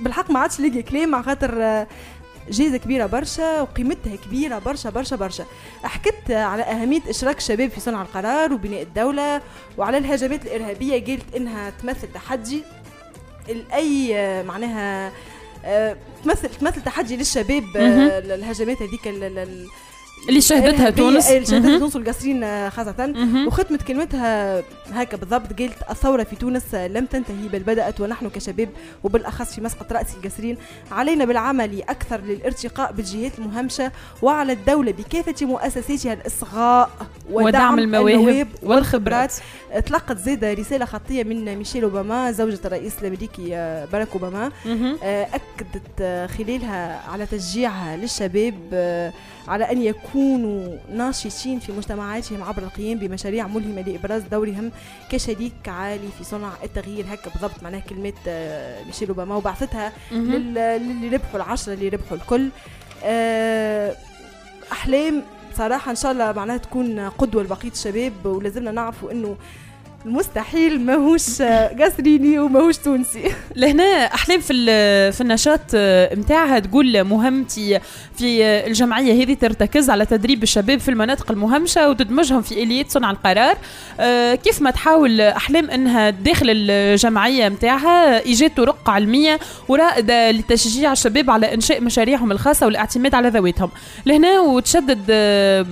بالحق ما عادش لاقي كلام على خاطر آه، جائزة كبيرة برشا وقيمتها كبيرة برشا برشا برشا حكت على أهمية إشراك الشباب في صنع القرار وبناء الدولة وعلى الهجمات الإرهابية قالت إنها تمثل تحدي لأي آه، معناها آه، تمثل تمثل تحدي للشباب آه،. الهجمات هذيك ال- ال- ال- اللي شهدتها تونس. اللي شهدتها. تونس والقصرين آه، خاصة. وختمت كلمتها هكا بالضبط قالت الثورة في تونس لم تنتهي بل بدأت ونحن كشباب وبالأخص في مسقط رأس القصرين علينا بالعمل أكثر للارتقاء بالجهات المهمشة وعلى الدولة بكافة مؤسساتها الإصغاء ودعم المواهب والخبرات تلقت زاد رسالة خطية من ميشيل أوباما زوجة الرئيس الأمريكي آه، باراك أوباما. آه، أكدت خلالها على تشجيعها للشباب على أن يكونوا ناشطين في مجتمعاتهم عبر القيام بمشاريع ملهمة لإبراز دورهم كشريك عالي في صنع التغيير. هكا بالضبط معناها كلمات آه، ميشيل أوباما وبعثتها للي ربحوا العشرة اللي ربحوا الكل. آه، أحلام صراحة إن شاء الله معناها تكون قدوة لبقية الشباب ولازمنا نعرفوا إنه المستحيل ماهوش آه، قصريني وماهوش تونسي. لهنا أحلام في في النشاط نتاعها تقول مهمتي في الجمعية هذه ترتكز على تدريب الشباب في المناطق المهمشة وتدمجهم في اليات صنع القرار. آه، كيف ما تحاول أحلام إنها داخل الجمعية نتاعها إيجاد طرق علمية ورائدة لتشجيع الشباب على إنشاء مشاريعهم الخاصة والاعتماد على ذواتهم. لهنا وتشدد آه،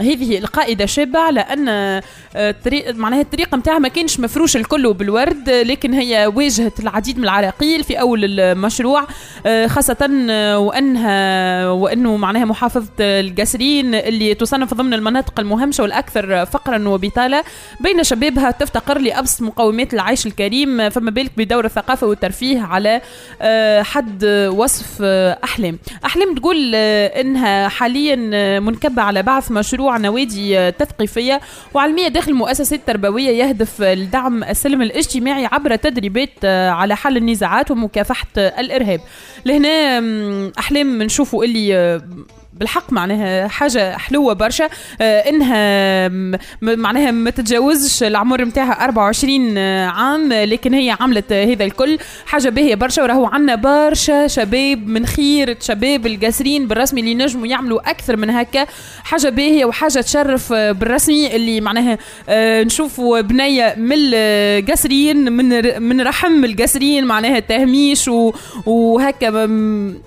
هذه القائدة شابة على أن آه، الطريق الطريق نتاعها ما كانش مفروش الكل بالورد لكن هي واجهت العديد من العراقيل في أول المشروع آه، خاصة آه، وانها وأنه معناها محافظة القسرين اللي تصنف ضمن المناطق المهمشة والأكثر فقرا وبطالة. بين شبابها تفتقر لأبسط مقومات العيش الكريم فما بالك بدور الثقافة والترفيه على آه، حد وصف أحلام. أحلام تقول إنها حاليا منكبة على بعث مشروع نوادي تثقيفية وعلمية داخل المؤسسات التربوية يهدف لدعم السلم الاجتماعي عبر تدريبات آه، على حل النزاعات ومكافحة الإرهاب. لهنا أحلام نشوفوا اللي آه، بالحق معناها حاجة حلوة برشا. آه إنها معناها ما تتجاوزش العمر نتاعها 24 عام لكن هي عملت هذا الكل. حاجة باهية برشا وراهو عنا برشا شباب من خيرة شباب القاسرين بالرسمي اللي ينجموا يعملوا أكثر من هكا. حاجة باهية وحاجة تشرف بالرسمي اللي معناها آه، نشوفوا بنية من القاسرين من من رحم القاسرين معناها تهميش وهكا.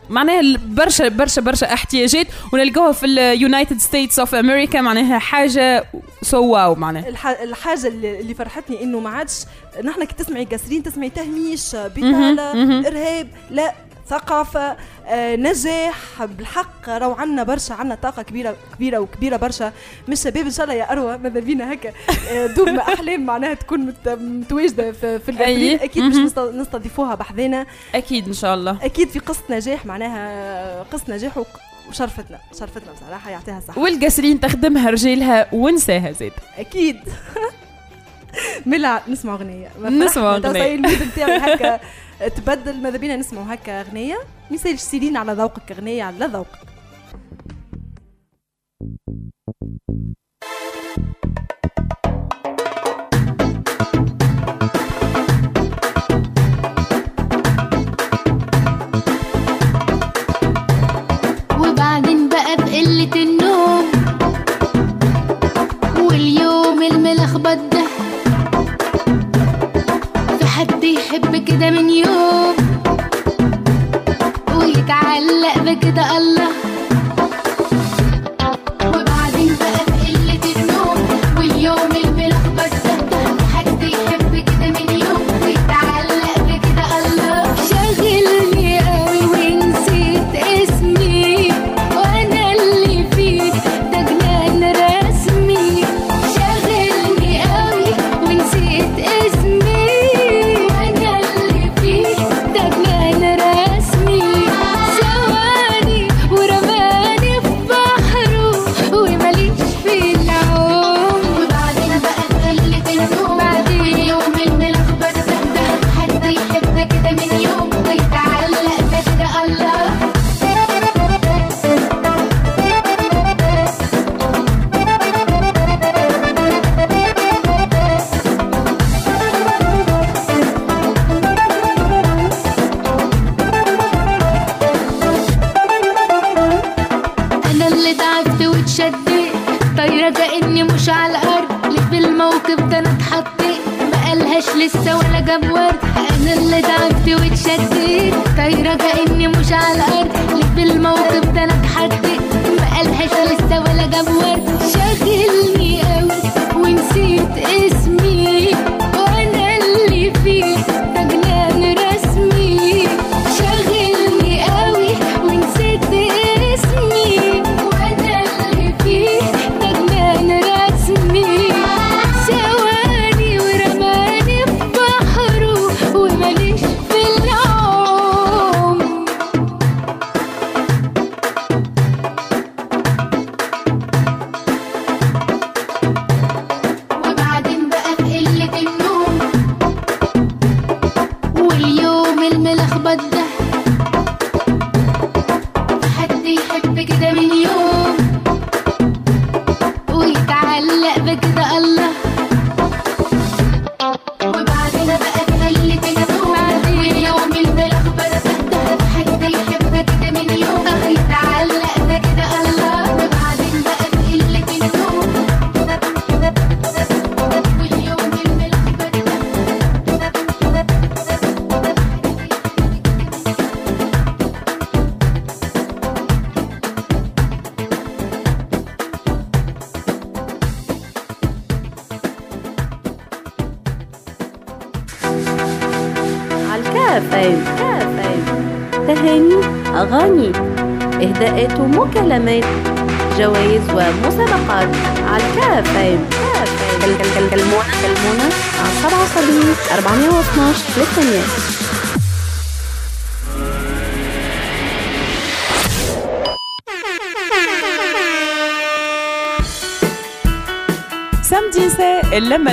معناها برشا برشا برشا احتياجات. ونلقاوها في ال United States of America معناها حاجة so wow معناها. الح... الحاجة اللي, فرحتني إنه ما عادش نحن كي تسمعي قاسرين تسمعي تهميش بطاله مهم، مهم. إرهاب لا ثقافة آه، نجاح بالحق راهو عندنا برشا عندنا طاقة كبيرة كبيرة وكبيرة برشا. من الشباب إن شاء الله يا أروى ماذا بينا هكا. آه، دوم أحلام معناها تكون مت- متواجدة في, في أكيد. نست- نستضيفوها بحذانا. أكيد إن شاء الله. أكيد في قصة نجاح معناها قصة نجاح وشرفتنا شرفتنا بصراحة يعطيها الصحة. والقاسرين تخدمها رجالها ونساها زيد. أكيد. ملا نسمع أغنية. نسمع المود نتاعي هكا. تبدل ماذا بينا نسمعوا هكا أغنية. ما يصيرش سيرين على ذوقك أغنية على ذوقك. بقى بقلة النوم. واليوم الملخبط ده في حد يحب كده من يوم. ويتعلق بكده الله. لسه ولا جاب ورد. أنا اللي تعبت واتشديت طايرة كأني مش على الأرض. ليه في الموقف ده أنا اتحطيت ما قالهاش لسه ولا جاب ورد. شاغلني قوي ونسيت اسمي.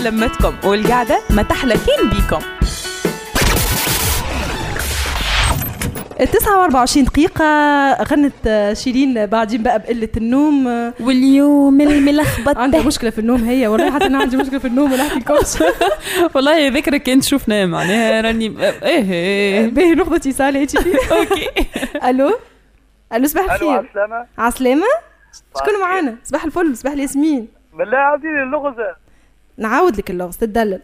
لمتكم والقعدة ما تحلى كان بيكم 9 و24 دقيقة غنت آه، شيرين بعدين بقى بقلة النوم. آه، واليوم الملخبط. عندها مشكلة في النوم هي والله حتى أنا عندي مشكلة في النوم ولا أحكي والله ذكرك كنت شفنا معناها راني إيه إيه باهي ناخذ اتصال هيك أوكي. ألو؟ ألو صباح ألو الخير. عسلامة؟ عسلامة؟ شكون معانا؟ صباح الفل صباح الياسمين. بالله عاوديني اللغزة نعاود لك اللغز تدلل.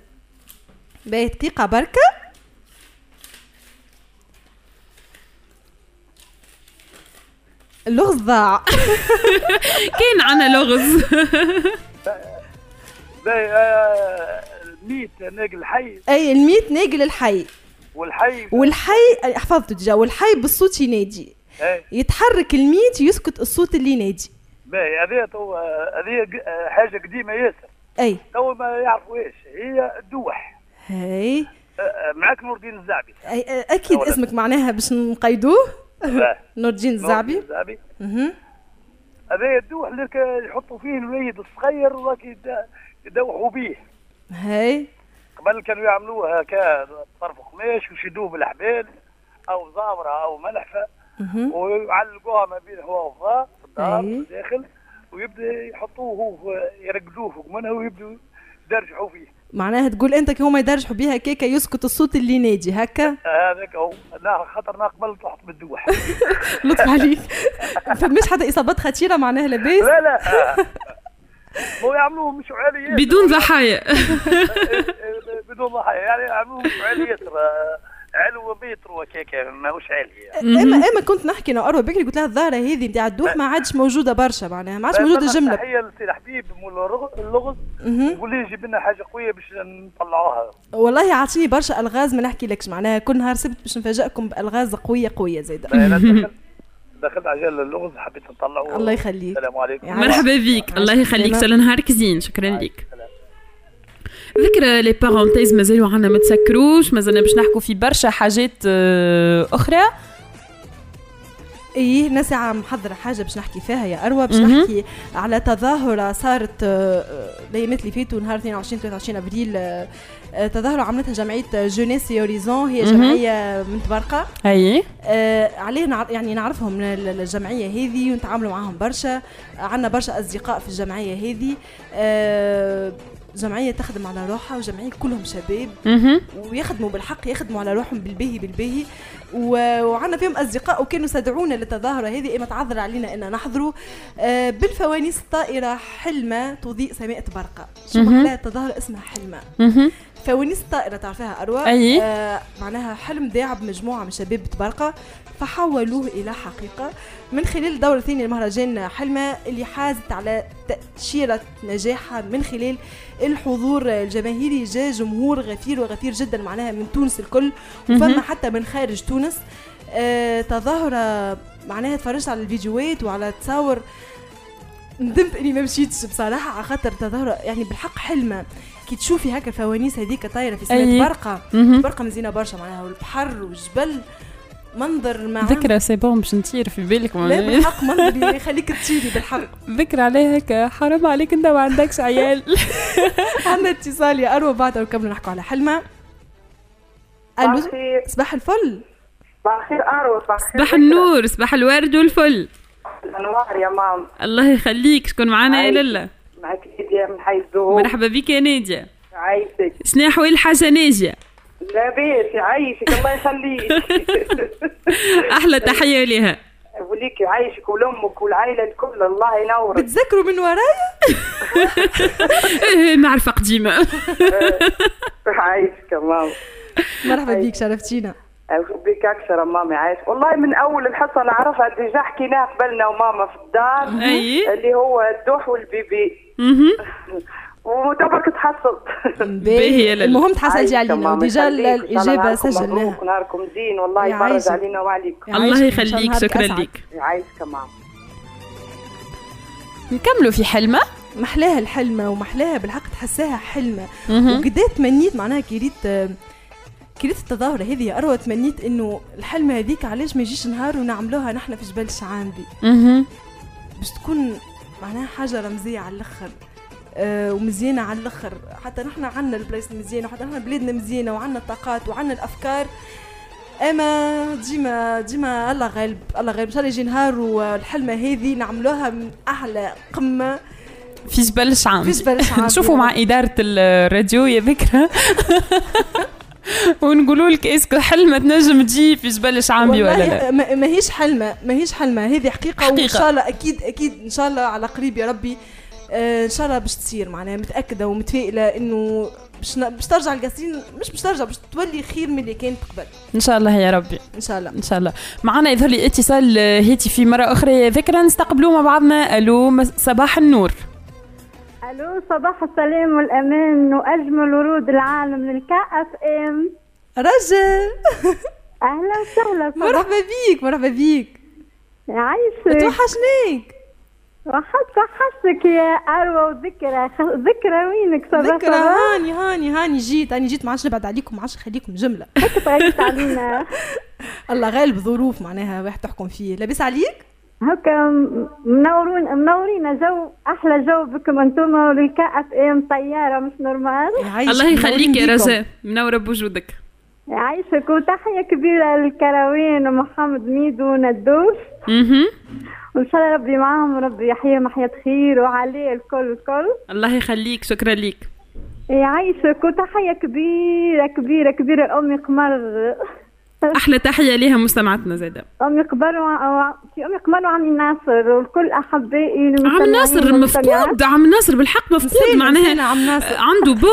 باهي دقيقة بركة. اللغز ضاع. كاين عنا لغز. باهي الميت ناقل الحي. أي الميت ناقل الحي. والحي. والحي حفظته ديجا والحي بالصوت ينادي إيه. يتحرك الميت يسكت الصوت اللي ينادي باهي هذه تو هذه ق- حاجة قديمة ياسر. أي. تو ما يعرفوهاش هي الدوح هاي. آه، آه، معاك نور الدين الزعبي أي أكيد أولا. اسمك معناها باش نقيدوه. نور الدين الزعبي الزعبي. هذا الدوح اللي يحطوا فيه الوليد الصغير وراك يد- يدوحوا به هاي. قبل كانوا يعملوها هكا طرف قماش ويشدوه بالحبال أو زامره أو ملحفة. ويعلقوها ما بين هو وفضاء في الدار. في الداخل. ويبدأ يحطوه هو يرقدوه فوق. منها ويبدوا يدرجحوا فيه. معناها تقول أنت كي هما يدرجحوا بيها كيكة يسكت الصوت اللي ينادي هكا؟ هذاك هو. خاطر أنا قبل طلعت بالدوح لطف عليك. فمش حتى إصابات خطيرة معناها لاباس؟ لا لا. مو يعملوه مش عالي بدون ضحايا. بدون ضحايا يعني يعملوه مش عالي ياسر آه، علو متر وكيكة ماهوش عالي اما اما كنت نحكي أنا أروى بكري قلت لها الظاهرة هذه نتاع الدوح ما عادش موجودة برشا معناها ما عادش موجودة جملة. تحيه لسي حبيب مول اللغز. يقول لي جيب لنا حاجة قوية باش نطلعوها. والله عاطيني برشا ألغاز ما نحكي لكش معناها كل نهار سبت باش نفاجئكم بألغاز قوية قوية زايدة. دخلت عجل اللغز حبيت نطلعه. الله يخليك. السلام عليكم. مرحبا بيك الله يخليك. سلامة. سال نهارك زين. شكرا لك ذكرى les parenthèses مازالوا عنا ما تسكروش مازلنا باش نحكوا في برشا حاجات آه، أخرى. إيه أنا ساعة محضرة حاجة باش نحكي فيها يا أروى باش. نحكي على تظاهرة صارت آه، آه، الأيامات اللي فاتوا نهار 22 23 أبريل آه، آه، تظاهرة عملتها جمعية Jeunesse Horizon هي مهم. جمعية من تبرقة اي آه، عليه يعني نعرفهم من ال- الجمعية هذه ونتعاملوا معاهم برشا. عندنا برشا أصدقاء في الجمعية هذه. آه، جمعية تخدم على روحها وجمعية كلهم شباب. ويخدموا بالحق يخدموا على روحهم بالباهي بالباهي وعندنا فيهم أصدقاء وكانوا استدعونا للتظاهره هذه اما تعذر علينا إن نحضروا. آه، بالفوانيس الطائرة حلمة تضيء سماء برقه شو. معناها التظاهره اسمها حلمة. فوانيس الطائره تعرفها اروى أي. آه معناها حلم داعب مجموعة من شباب تبرقة. فحولوه إلى حقيقة. من خلال دورة ثانية لمهرجان حلمة اللي حازت على تأشيرة نجاحها من خلال الحضور الجماهيري جاء جمهور غفير وغفير جدا معناها من تونس الكل وفما. حتى من خارج تونس آه تظاهرة معناها تفرجت على الفيديوهات وعلى تصاور ندمت إني ما مشيتش بصراحة على خاطر تظاهرة يعني بالحق حلمة كي تشوفي هكا الفوانيس هذيك طايرة في. سماء برقة مهم. برقة مزينة برشا معناها والبحر والجبل منظر ما ذكرى c'est bon باش نطير في بالك لا بالحق منظر يخليك تطيري بالحق. ذكرى عليها هكا حرام عليك انت ما عندكش عيال. عندنا اتصال يا أروى بعد نكملوا نحكوا على حلمة. ألو. صباح الفل. صباح الخير أروى صباح النور صباح الورد والفل. الأنوار يا مام. الله يخليك شكون معانا يا لالا معك نادية من حي الزهور مرحبا بك يا نادية. عايشك. شنو احوال الحاجة لاباس يعيشك الله يخليك. أحلى تحية لها وليك يعيشك ولأمك والعائلة الكل الله ينورك. بتذكروا من ورايا؟ إيه، معرفة قديمة عايشك ماما مرحبا بيك شرفتينا. بك أكثر ماما عايش والله من أول الحصة نعرفها déjà حكيناها قبلنا وماما في الدار أي. اللي هو الدوح وال bébé. وتبرك تحصلت باهي. المهم تحصلتي علينا و déjà نهاركم سجلناها. مبروك ونهاركم زين والله يبارك. علينا وعليكم. الله يخليك شكرا لك يعيشك ماما. نكملوا في حلمة؟ محلاها الحلمة ومحلاها بالحق تحساها حلمة. مهم. وقد تمنيت معناها كي ريت كي ريت التظاهرة هذه. يا أروى تمنيت إنه الحلمة هذيك علاش ما يجيش نهار ونعملوها نحن في جبل مهم. باش تكون معناها حاجة رمزية على الآخر. آه، ومزيانة على الأخر. حتى نحن عندنا البلايص مزيانه وحتى نحن بلادنا مزيانة وعندنا الطاقات وعندنا الأفكار. أما ديما ديما الله غالب الله غالب. إن شاء الله يجي نهار والحلمة هذه نعملوها من أحلى قمة. في جبل الشعام في جبل الشعام. نشوفوا مع إدارة الراديو يا ذكرى. ونقولوا لك إسكو حلمة تنجم تجي في جبل الشعامبي ولا لا؟ ماهيش حلمة ماهيش حلمة. هذه حقيقة, حقيقة. وإن شاء الله أكيد أكيد إن شاء الله على قريب يا ربي. إن شاء الله باش تصير معناها متأكدة ومتفائلة إنه باش باش ترجع القاسرين مش باش ترجع باش تولي خير من اللي كانت قبل. إن شاء الله يا ربي. إن شاء الله. إن شاء الله. معنا يظهر لي اتصال هاتفي مرة أخرى يا ذكرى. نستقبلوا مع بعضنا. ألو صباح النور. ألو صباح السلام والأمان. واجمل ورود العالم من الكا اف إم. رجل. أهلا وسهلا مرحبا بيك مرحبا بيك. يعيشك توحشنيك وحشت وحشتك يا أروى وذكرى. ذكرى وينك صباح ذكرى هاني هاني هاني جيت. هاني جيت ما عادش نبعد عليكم ما عادش نخليكم علينا. الله غالب ظروف معناها واحد تحكم فيه. لاباس عليك؟ هكا منورون منورين. جو أحلى جو بكم أنتم وللكا أف إم طيارة مش normal؟ الله يخليك يا رجاء منورة بوجودك. يعيشك وتحية كبيرة للكروان ومحمد ميدو وندوش أها وان شاء الله ربي معاهم وربي يحييهم حياة خير وعليه الكل الكل. الله يخليك شكرا ليك. يعيشك وتحية كبيرة كبيرة كبيرة لأمي قمر. أحلى تحية ليها مستمعتنا زاده أمي قمر وع... في أمي قمر وعمي ناصر والكل أحبائي عم ناصر مفقود عم ناصر بالحق مفقود معناها عم ناصر. عنده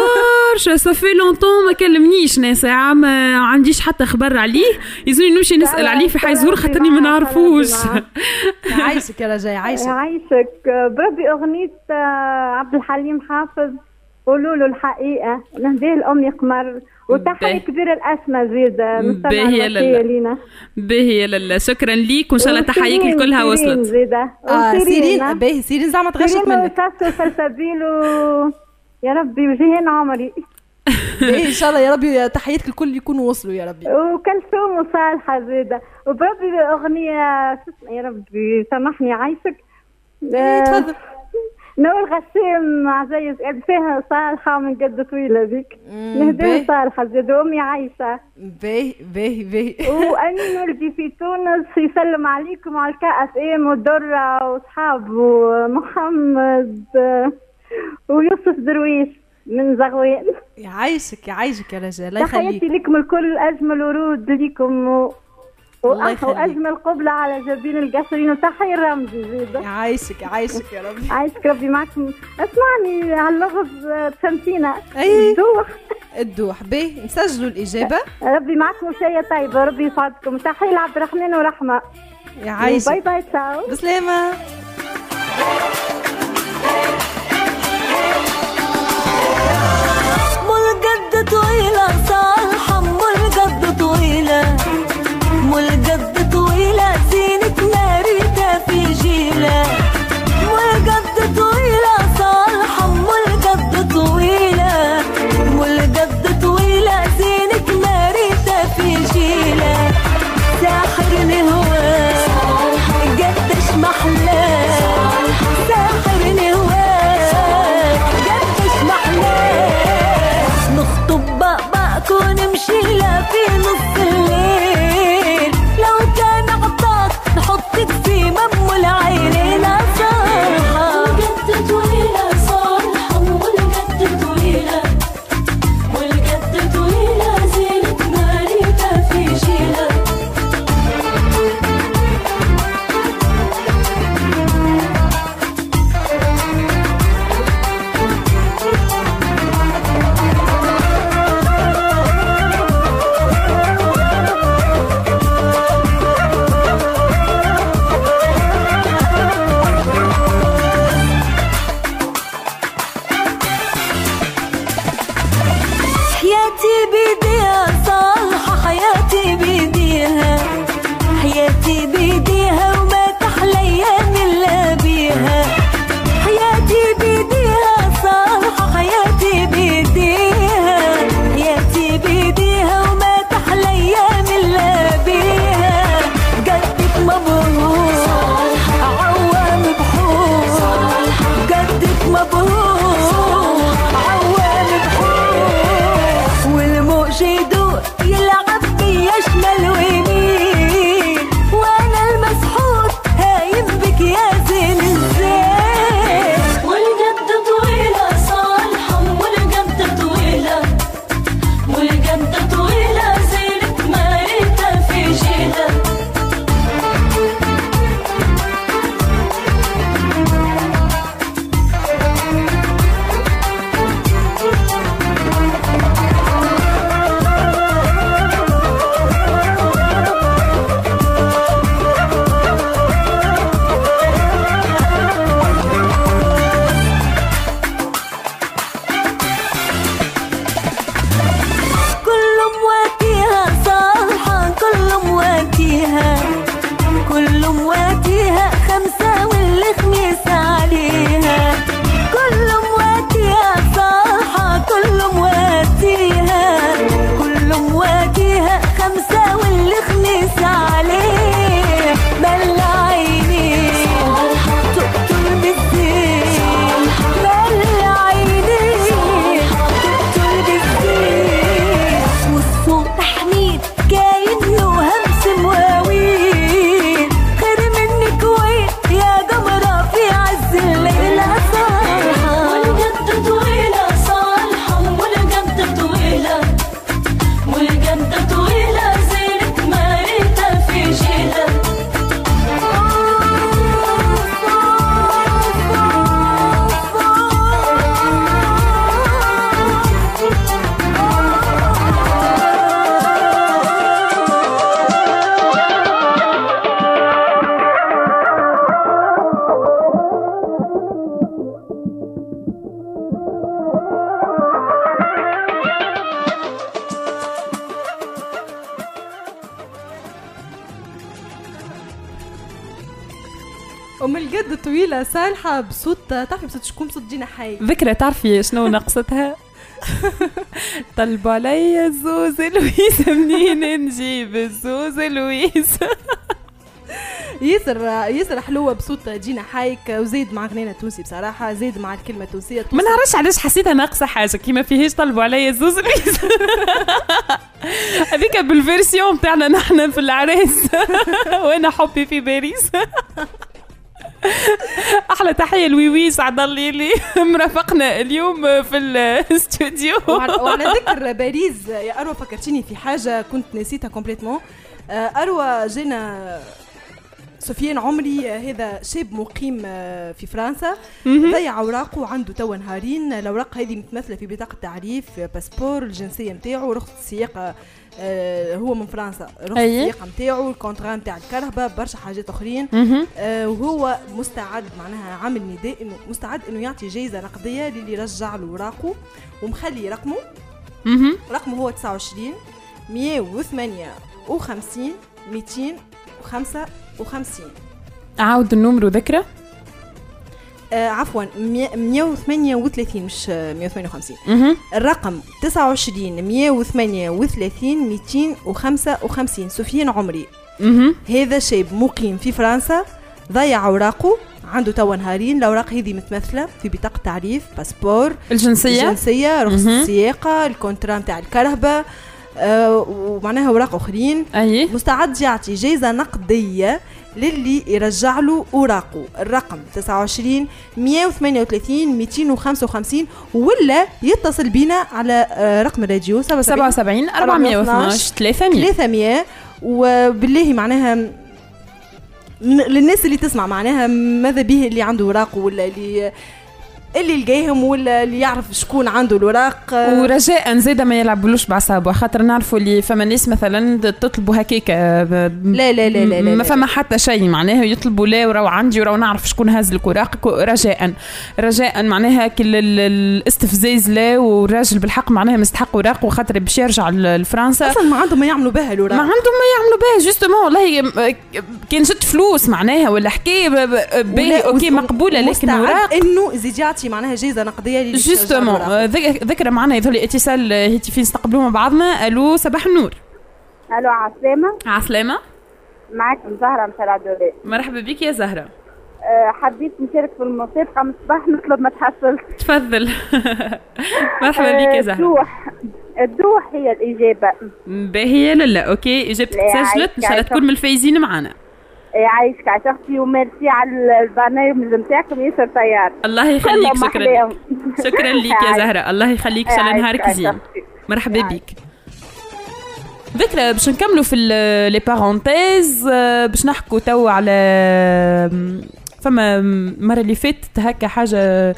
برشا صافي لونتون ما كلمنيش ناس ساعة ما عنديش حتى خبر عليه. يزوني نمشي نسأل عليه في حيزور خاطرني ما نعرفوش. يعيشك يا رجاء يعيشك. يعيشك. بربي أغنية آه، عبد الحليم حافظ. قولوا له الحقيقة. نهديه لأمي قمر وتحية باهي. كبيرة الأسمى زيادة مستمع باهي. لينا باهي لالا شكرا ليك. وإن شاء الله تحييك كلها سيرين وصلت آه وسيرين، سيرين. آه. باهي سيرين زعما تغشت سيرين منك. وساسو سلسبيل و يا ربي وجيهان عمري. باهي إن شاء الله يا ربي تحياتك الكل يكونوا وصلوا يا ربي. وكلثوم وصالحة زيادة وبربي أغنية شو اسمها يا ربي؟ سامحني عايشك. إيه، تفضل. نور غسام عزيز فيها صالحة من قد طويلة ذيك. نهديها صالحة زيادة أمي عايشة. باهي باهي باهي. وأمين ولدي في تونس يسلم عليكم وعلى الكا أف إم ودرة وصحاب ومحمد ويوسف درويش من زغوان يعيشك يعيشك يا رجاء الله تحياتي لكم الكل أجمل ورود لكم و... وأجمل قبلة على جبين القصرين. وتحية رمزي زيادة يعيشك يعيشك يا ربي. عايشك ربي معكم اسمعني على اللغز آه، تفهمتينا أي. الدوح. الدوح باهي نسجلوا الإجابة. ربي معكم شيء طيبة ربي يسعدكم تحية لعبد الرحمن ورحمة. يعيشك bye bye ciao. بسلامة. مو القد طويلة صالحة مو القد طويلة. مو القد طويلة زينة ناريتها في جيلة. مو طويلة صالحة مو طويلة. مو طويلة زينة حياتي بيديها بصوت تعرفي بصوت شكون؟ بصوت جينا حي. ذكرى تعرفي شنو نقصتها؟ طلبوا علي الزوز لويس منين نجيب الزوز لويس؟ ياسر ياسر حلوة بصوت جينا حايك وزيد مع غنينا تونسي بصراحة زيد مع الكلمة التونسية. ما نعرفش علاش حسيتها ناقصة حاجة كيما فيهاش طلبوا علي الزوز لويس. هذيك بال version تاعنا نحن في العراس وأنا حبي في باريس. أحلى تحية لويوي سعد الله اللي مرافقنا اليوم في الاستوديو. وعلى ذكر باريس يا أروى فكرتيني في حاجة كنت نسيتها complètement أروى جينا سفيان عمري هذا شاب مقيم في فرنسا. ضيع اوراقه وعنده توا نهارين. الاوراق هذه متمثلة في بطاقة تعريف passeport الجنسية نتاعو رخصة السياقه آه هو من فرنسا. رخصة السياقة نتاعو الكونترا نتاع الكهرباء برشا حاجات أخرين. آه وهو مستعد معناها عامل نداء إنه مستعد إنه يعطي جائزة نقدية للي رجع له اوراقه ومخلي رقمه. رقمه هو 29 158 255 عاود النمر ذكرى آه عفوا 138 مش 158 الرقم 29 138 255 سفيان عمري. هذا شاب مقيم في فرنسا ضيع أوراقه عنده توا نهارين الاوراق هذه متمثلة في بطاقة تعريف passeport الجنسية. الجنسية رخصة السياقه ال contrat نتاع الكهرباء آه ومعناها أوراق أخرين. أيه؟ مستعد يعطي جائزه نقدية للي يرجع له أوراقه. الرقم 29 138 255 ولا يتصل بينا على رقم الراديو 77 412 300 300 وبالله معناها للناس اللي تسمع معناها ماذا به اللي عنده اوراق ولا اللي اللي لقاهم ولا اللي يعرف شكون عنده الاوراق ورجاء زاده ما يلعبولوش بعصابه خاطر نعرفوا اللي فما ناس مثلا تطلبوا هكاك لا لا لا لا, لا, لا ما فما حتى شيء معناها يطلبوا لا وراو عندي وراو نعرف شكون هز لك اوراقك رجاء. رجاء معناها كل الاستفزاز لا والراجل بالحق معناها مستحق اوراقه خاطر باش يرجع لفرنسا. أصلا ما عندهم ما يعملوا بها الاوراق ما عندهم ما يعملوا بها justement والله كان جت فلوس معناها ولا حكاية باهي OK مقبولة لكن اوراق إنه زيد يعطي معناها جائزه نقدية اللي justement ذكرى معنا يظل اتصال هاتفي نستقبلوه مع بعضنا. ألو صباح النور. ألو عسلامة عسلامة معكم زهرة مش العدولي مرحبا بك يا زهرة. أه حبيت نشارك في المسابقة من الصباح نطلب ما تحصلش. تفضل. مرحبا بك يا زهرة. الدوح. الدوح هي الإجابة. باهية لا OK. اجابتك سجلت إن شاء الله تكون من الفايزين معنا. يعيشك على أختي وميرسي على البرنامج نتاعكم ياسر طيار. الله يخليك شكرا. شكرا لك يا زهرة. الله يخليك ان شاء الله نهارك زين. مرحبا بك. ذكرى باش نكملوا في les parenthèses باش نحكوا تو على فما المره اللي فاتت هكا حاجة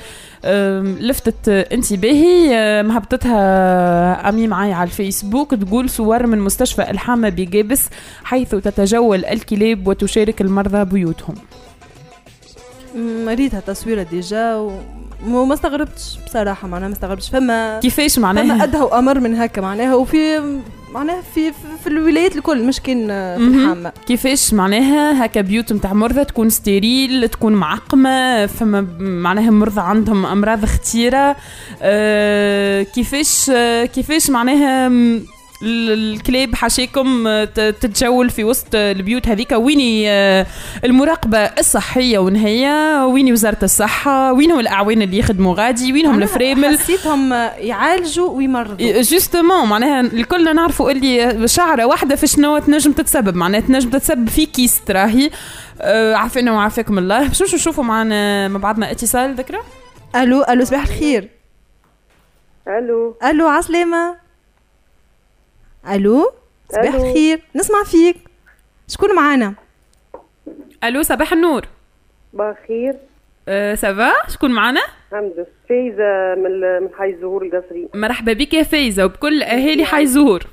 لفتت انتباهي مهبطتها أمي معي على الفيسبوك تقول صور من مستشفى الحامة بقابس حيث تتجول الكلاب وتشارك المرضى بيوتهم. مريتها تصويره déjà وما استغربتش بصراحة معناها ما استغربتش. فما كيفاش معناها؟ فما أدهى وأمر من هكا معناها وفي معناها في, في, الولايات الكل مش كان في الحامة. كيفاش معناها هكا بيوت نتاع مرضى تكون stérile تكون معقمة فما معناها مرضى عندهم أمراض خطيرة. أه كيفاش كيفاش معناها الكلاب حاشيكم تتجول في وسط البيوت هذيك. ويني المراقبة الصحية ونهية ويني وزارة الصحة؟ وينهم الأعوان اللي يخدموا غادي؟ وينهم الفريمل؟ حسيتهم يعالجوا ويمرضوا. justement معناها الكل نعرفوا اللي شعرة واحدة في شنو تنجم تتسبب. معناها تنجم تتسبب في kyste راهي. أه عافينا وعافاكم الله. باش نشوفوا معنا مع بعضنا اتصال ذكرى ألو ألو صباح الخير. ألو. ألو عسلامة. ألو؟ صباح الخير. نسمع فيك. شكون معانا؟ ألو صباح النور. صباح الخير. أه ça va شكون معانا؟ الحمد لله. فايزة من من حي الزهور القصرين. مرحبا بك يا فايزة وبكل أهالي حي الزهور.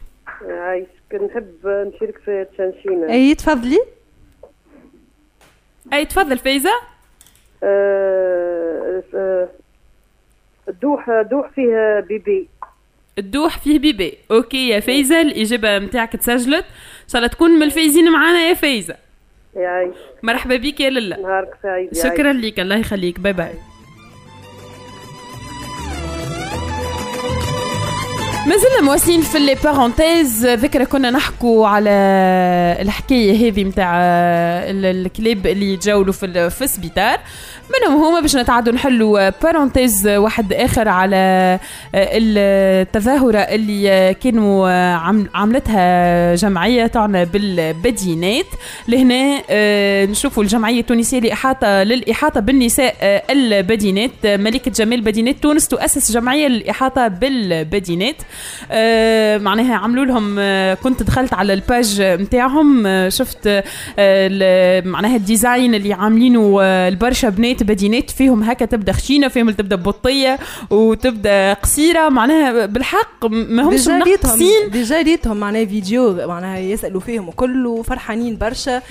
عايش نحب نشارك في تشانشينا أي تفضلي. أي تفضل فايزة. أه أه الدوح دوح فيه bébé. الدوح فيه bébé. OK يا فايزة الإجابة نتاعك تسجلت. إن شاء الله تكون من الفايزين معانا يا فايزة. يعيش مرحبا بك يا للا نهارك سعيد شكرا لك الله يخليك. bye bye. مازلنا مواصلين في les parenthèses ذكرى كنا نحكوا على الحكاية هذه نتاع الكلاب اللي يتجولوا في في السبيطار. منهم هما باش نتعدوا نحلوا parenthèse واحد آخر على التظاهرة اللي كانوا عملتها جمعية تعنى بالبدينات. لهنا آه، نشوفوا الجمعية التونسية لاحاطه للإحاطة بالنساء آه، البدينات. ملكة جمال بدينات تونس تؤسس جمعية للإحاطة بالبدينات. معناها عملوا لهم كنت دخلت على ال page نتاعهم شفت معناها ال design اللي عاملينه البرشا بنات بدينات فيهم هكا تبدأ خشينة فيهم تبدأ بطية وتبدأ قصيرة معناها بالحق ما همش منقصين déjà ريتهم معناها فيديو معناها يسألوا فيهم وكله فرحانين برشا.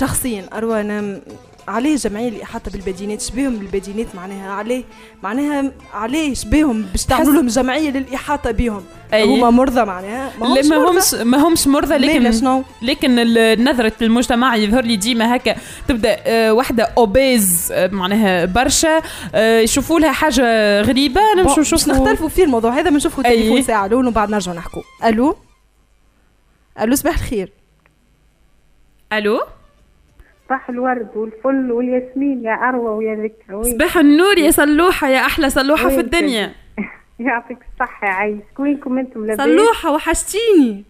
شخصيا أروى أنا عليه جمعية الإحاطة بالبدينات شبيهم بالبدينات معناها عليه معناها عليه شبيهم باش تعملوا لهم جمعية للإحاطة بهم. هما مرضى معناها ما همش ما همش ما همش مرضى لكن شنو؟ لكن نظرة المجتمع يظهر لي ديما هكا تبدأ آه، وحده obèse آه، معناها برشا آه، يشوفوا لها حاجة غريبة نمشوا نشوفوا نختلفوا في الموضوع هذا بنشوفوا التليفون ساعة الأول وبعد نرجع نحكوا. ألو؟ ألو صباح الخير. ألو؟ صباح الورد والفل والياسمين يا أروى ويا ذكرى. صباح النور يا صلوحة يا أحلى صلوحة في الدنيا. يعطيك الصحة يا عيش وينكم أنتم لاباس صلوحة وحشتيني.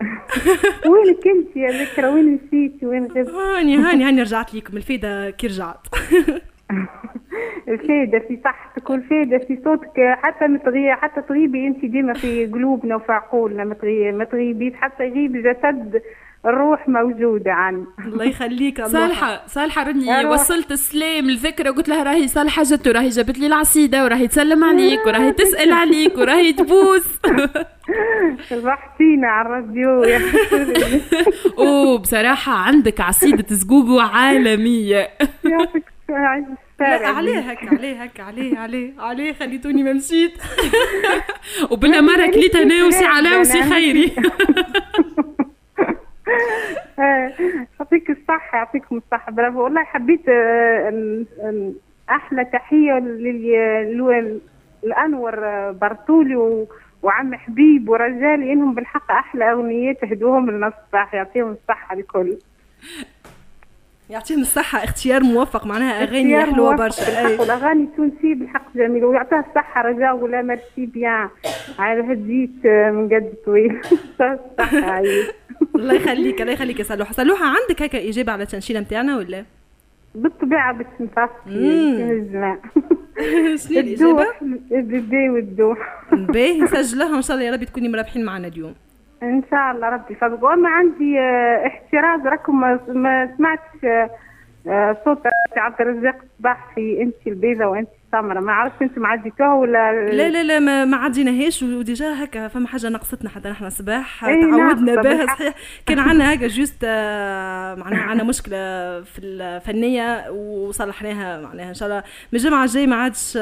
وينك أنت يا ذكرى؟ وين نسيتي؟ وين غبت هاني هاني هاني رجعت ليكم. الفايدة كي رجعت. الفايدة في صحتك والفايدة في صوتك. حتى متغير حتى تغيبي أنت ديما في قلوبنا وفي عقولنا. ما تغيبيش. حتى يغيب جسد. الروح موجودة عن الله يخليك صالحة صالحة رني وصلت السلام الذكرى قلت لها راهي صالحة جت وراهي جابت لي العصيدة وراهي تسلم عليك وراهي تسأل عليك وراهي تبوس. رحتينا على الراديو يا أوه بصراحة عندك عصيدة زقوقو عالمية يعطيك لا عليه هكا عليه هكا عليه عليه عليه خليتوني ما مشيت. وبالأمارة كليت أنا وسي علاء وسي خيري. يعطيك الصحة يعطيكم الصحة. برافو. والله حبيت آه، أحلى تحية للأنور برتولي وعم حبيب ورجالي إنهم بالحق أحلى أغنيات هدوهم لنا الصباح يعطيهم الصحة الكل. يعطيهم الصحة اختيار موفق معناها أغاني حلوة برشا. الأغاني التونسية بالحق جميلة ويعطيها الصحة رجاء ولا ميرسي بيان. على هديت من قد طويل. الله يخليك الله يخليك يا سلوحة سلوحة عندك هكا إجابة على التنشيلة نتاعنا ولا؟ بالطبيعة باش نفصل شنو الإجابة؟ البيبي والدوح. باهي نسجلها إن شاء الله يا ربي تكوني مرابحين معنا اليوم. إن شاء الله ربي. يفضلك وأنا عندي آه، احتراز راكم ما سمعتش آه، آه، صوت عبد الرزاق صباح في انت البيضة وانت السمرة. ما عرفتش أنتم عديتوها ولا؟ لا لا لا ما, ما عديناهاش. وديجا هكا فما حاجة نقصتنا حتى نحن صباح تعودنا نعم بها. صحيح. كان عندنا هكا juste معناها عندنا مشكلة في الفنية وصلحناها معناها. إن شاء الله من الجمعة الجاي ما عادش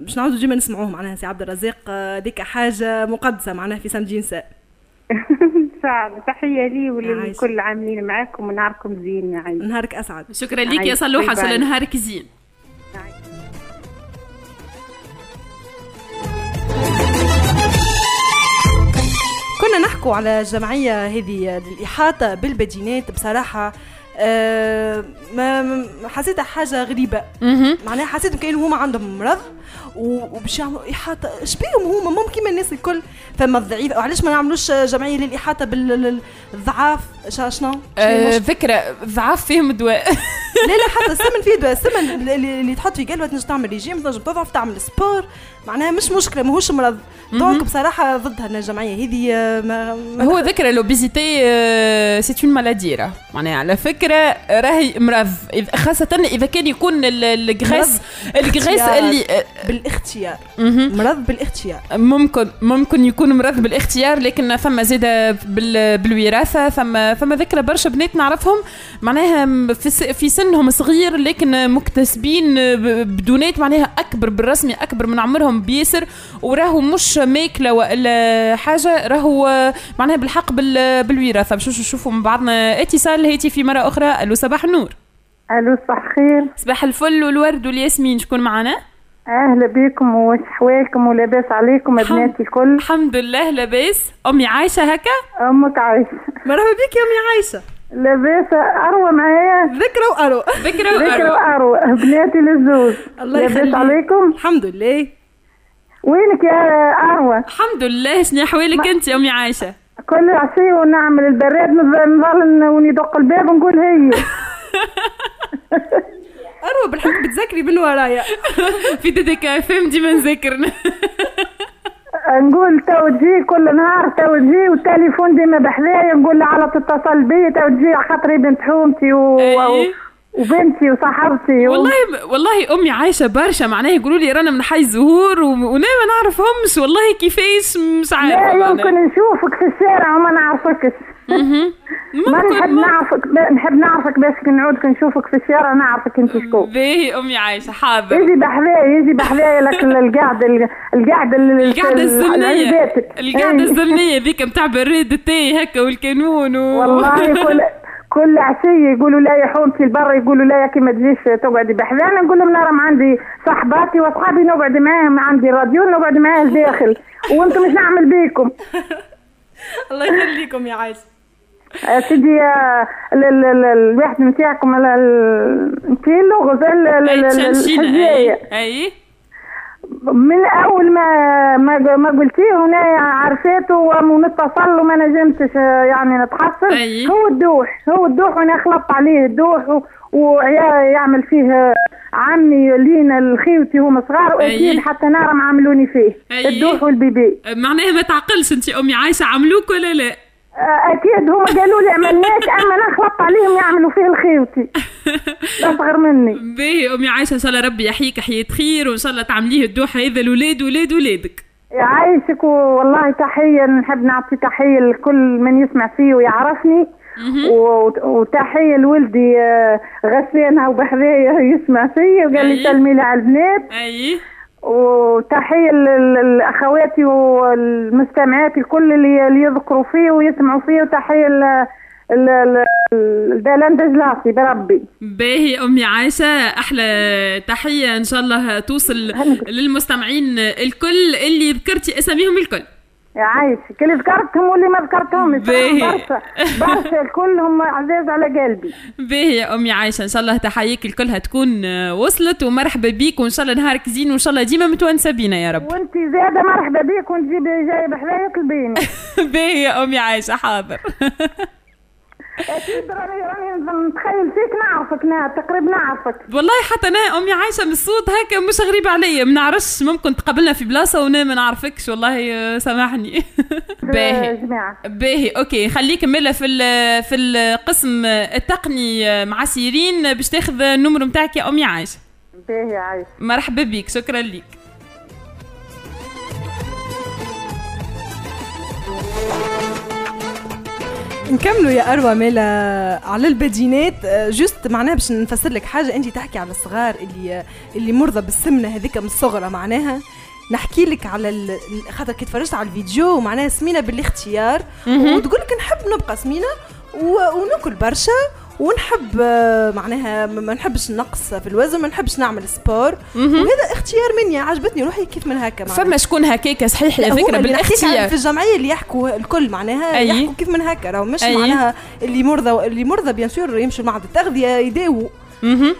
باش نعاودوا ديما نسمعوه معناها. سي عبد الرزاق ديك حاجة مقدسة معناها في Samedi نساء. ان شاء الله تحيه لي ولكل عاملين معاكم ونهاركم زين يا نهارك أسعد. شكرا لك يا صلوحة. الله نهارك زين. كنا نحكوا على الجمعية هذه للإحاطة بالبدينات. بصراحة ما حسيتها حاجة غريبة. معناها حسيت كأنهم هما عندهم مرض وباش يعملوا إحاطة. إيش بيهم هما؟ ممكن الناس الكل. فما الضعيف وعلاش ما نعملوش جمعية للإحاطة بالضعاف؟ شنو؟ آه فكرة ضعاف فيهم دواء. لا لا حتى السمن فيه السمن اللي, اللي تحط في قلبك تنجم تعمل ريجيم تنجم تضعف تعمل sport. معناها مش مشكلة ماهوش مرض. donc بصراحة ضدها الجمعيه هذه ما, ما هو ذكر l'obésité c'est une maladie معناها على فكرة راهي مرض. خاصة إذا كان يكون ال graisse ال graisse اللي آه، بالاختيار. مرض بالاختيار. ممكن ممكن يكون مرض بالاختيار لكن ثم زيد بالوراثة ثم ثم ذكرى برشا بنات نعرفهم. معناها في في سنهم صغير لكن مكتسبين ب- بدونات معناها أكبر بالرسمي أكبر من عمرهم بياسر. وراهو مش ماكلة والا حاجة راهو آه، معناها بالحق بال- بالوراثة. باش نشوفوا من بعضنا. اتصال هاتفي مرة أخرى. ألو صباح النور. ألو صباح الخير. صباح الفل. والورد والياسمين شكون معنا؟ أهلا بكم. وش حوالكم ولاباس عليكم يا بناتي الكل. الحمد لله لاباس. أمي عايشة هكا؟ أمك عايشة. مرحبا بك يا أمي عايشة. لاباس أروى معايا ذكرى وأروى. ذكرى ذكرى وأروى. بناتي للزوج. الله يخليك. عليكم. الحمد لله. وينك يا أروى؟ الحمد لله. شنو احوالك أنت يا أمي عايشة؟ كل عشية ونعمل البراد نظل وندق الباب ونقول هي. أروى بالحق بتذكري من ورايا. في ديك فهم ديما نذاكرنا نقول تو تجي كل نهار تو تجي والتليفون ديما بحذايا نقول لها على تتصل بي تو تجي على خاطري بنت حومتي و... أي. وبنتي وصاحبتي و... والله والله أمي عايشة برشا معناها يقولوا لي رانا من حي زهور و- وأنا ما نعرفهمش والله كيفاش مش عارفه لا. يمكن نشوفك في الشارع وما نعرفكش ما نحب نعرفك نحب نعرفك باش كي نعود نشوفك في الشارع نعرفك انت شكون. باهي أمي عايشة حاضر يجي بحذايا يجي بحذايا لك القعده القعده القعده الزمنية. القعده الزمنية ذيك نتاع بريد التاي هكا والكانون و... والله كل كل عشية يقولوا لا يا حومتي البر يقولوا لا يا كي ما تجيش تقعدي بحذانا نقول لهم نرم عندي صحباتي وأصحابي نقعد معاهم عندي راديو نقعد معاه الداخل. وأنتم مش نعمل بيكم؟ الله يخليكم يا عايشة. سيدي ال- ال- ال- الواحد نتاعكم ال- ال- انت اللغز ال- ال- ال- تشنشينة الحجاية أي من أول ما ما ما قلتيه هنا عرفته ونتصل وما نجمتش يعني نتحصل أي. هو الدوح هو الدوح وأنا خلطت عليه الدوح ويعمل فيه عمي لينا الخيوتي هم صغار وأكيد أي. حتى نارم عملوني فيه أي. الدوح والبيبي معناها ما تعقلش انت أمي عايشة عملوك ولا لا أكيد. هم قالوا لي عملناك أما أنا خلطت عليهم يعملوا فيه الخيوتي أصغر مني. باهي أمي عايشة ان شاء الله ربي يحييك حياه خير وإن شاء الله تعمليه الدوحة. هذا الاولاد ولاد ولادك. يعيشك والله تحية. نحب نعطي تحية لكل من يسمع فيه ويعرفني. و- وتحية لولدي آه، غسانها وبحذايا يسمع فيه وقال لي. سلمي لي على البنات أي. وتحية لأخواتي والمستمعات الكل اللي اللي يذكروا فيه ويسمعوا فيه وتحية لدالان دجلاسي بربي. باهي أمي عايشة أحلى تحية إن شاء الله توصل للمستمعين الكل اللي ذكرتي أساميهم الكل. يعيشك اللي ذكرتهم واللي ما ذكرتهم. برشا برشا كلهم عزاز على قلبي. باهي يا أمي عايشة. إن شاء الله تحييك الكل هتكون آه، وصلت ومرحبا بيك وإن شاء الله نهارك زين وإن شاء الله ديما متونسة بينا يا رب. وانت زيادة مرحبا بيك وتجيب جاي بحذايا طلبيني باهي يا أمي عايشة حاضر. أكيد راني راني نتخيل فيك نعرفك نا تقريبا نعرفك. والله حتى أنا أمي عايشة من الصوت هكا مش غريب عليا ما نعرفش ممكن تقابلنا في بلاصة وأنا ما نعرفكش والله آه، سامحني. باهي. باهي أوكي خليك مالا في في القسم التقني آه، مع سيرين باش تاخذ النمر نتاعك يا أمي عايشة. باهي عايش. مرحبا بيك شكرا ليك. نكملوا يا أروى مالا على البدينات. آه، juste معناها باش نفسر لك حاجة انت تحكي على الصغار اللي اللي مرضى بالسمنة هذيك من الصغرى معناها. نحكي لك على ال- خاطر كي تفرجت على الفيديو معناها سمينة بالاختيار. وتقول لك نحب نبقى سمينة و- وناكل برشا ونحب آه، معناها ما نحبش نقص في الوزن ما نحبش نعمل sport وهذا اختيار مني عجبتني روحي كيف من هكا معناها. فما شكون هكاك صحيح على- بالاختيار في الجمعية اللي يحكوا الكل معناها أي. يحكوا كيف من هكا راهو مش أي. معناها اللي مرضى اللي مرضى bien sûr يمشوا معهد التغذية يداووا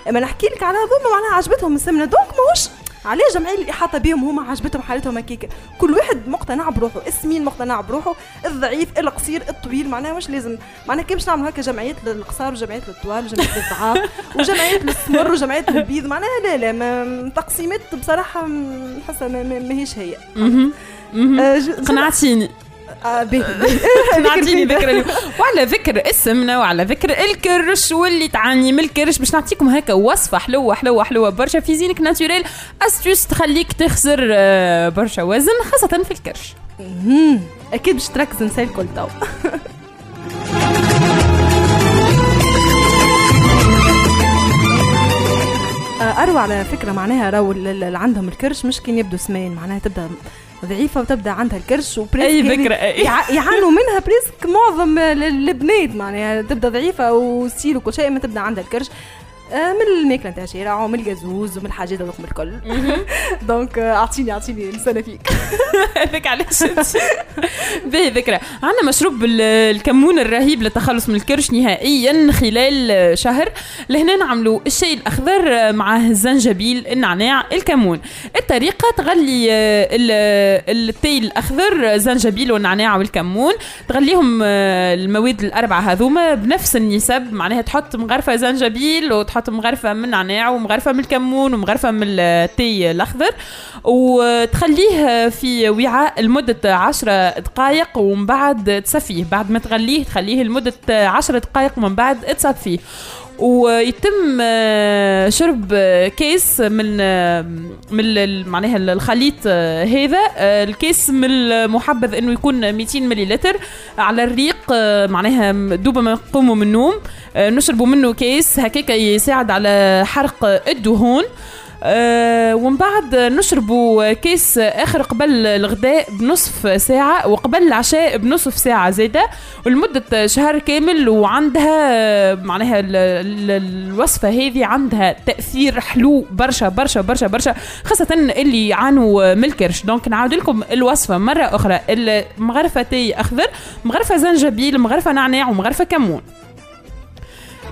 أما نحكي لك على هذوما معناها عجبتهم السمنة دونك ماهوش عليه الجمعيه اللي احاطه بهم هما عجبتهم حالتهم هكاك كل واحد مقتنع بروحه السمين مقتنع بروحه الضعيف القصير الطويل معناها مش لازم معناها كي باش نعمل هكا؟ جمعيات للقصار وجمعيات للطوال وجمعيات للضعاف وجمعيات للسمر وجمعيات للبيض معناها لا لا ما تقسيمات بصراحة نحسها ما- ما- ماهيش هي. آه، قنعتيني نعطيني ذكر اليوم. وعلى ذكر السمنه وعلى ذكر الكرش واللي تعاني من الكرش باش نعطيكم هكا وصفة حلوة حلوة حلوة برشا في زينك ناتوريل أستوس تخليك تخسر آه، برشا وزن خاصة في الكرش. أكيد باش تركز نسال الكل تو. اروع على فكرة معناها راهو اللي عندهم الكرش مش كان يبدو سمان معناها تبدأ ضعيفة وتبدأ عندها الكرش و presque أي يعني فكرة، أي. يع- يعانوا منها presque معظم ال- البنات معناها تبدأ ضعيفة وستيل وكل شيء ما تبدأ عندها الكرش من الماكلة نتاع الشارع ومن الجازوز ومن الحاجات هذوك الكل. donc آه، أعطيني أعطيني les انه فيك. هذاك علاش باهي ذكرى. عندنا مشروب ال- الكمون الرهيب للتخلص من الكرش نهائيا خلال شهر. لهنا نعملوا الشاي الأخضر معاه الزنجبيل النعناع الكمون. الطريقة تغلي آه، ال- التاي الأخضر زنجبيل والنعناع والكمون. تغليهم آه، المواد الأربعة هذوما بنفس النسب. معناها تحط مغرفة زنجبيل وتحط مغرفة من نعناع ومغرفة من الكمون ومغرفة من التاي الأخضر وتخليه في وعاء لمدة عشرة دقائق ومن بعد تصفيه. بعد ما تغليه تخليه لمدة عشرة دقائق ومن بعد تصفيه. ويتم آه، شرب آه، كيس من آه، من معناها الخليط هذا. الكيس من المحبذ إنه يكون 200 مليلتر على الريق معناها دوبا ما نقوموا من النوم نشربوا منه كيس هكاك يساعد على حرق الدهون. أه ومن بعد نشربوا كيس آخر قبل الغداء بنصف ساعة وقبل العشاء بنصف ساعة زاده ولمدة شهر كامل وعندها آه، معناها ال- ال- الوصفة هذه عندها تأثير حلو برشا برشا برشا برشا خاصة اللي يعانوا من الكرش donc نعاود لكم الوصفة مرة أخرى. المغرفة تاي أخضر مغرفة زنجبيل مغرفة نعناع ومغرفة كمون.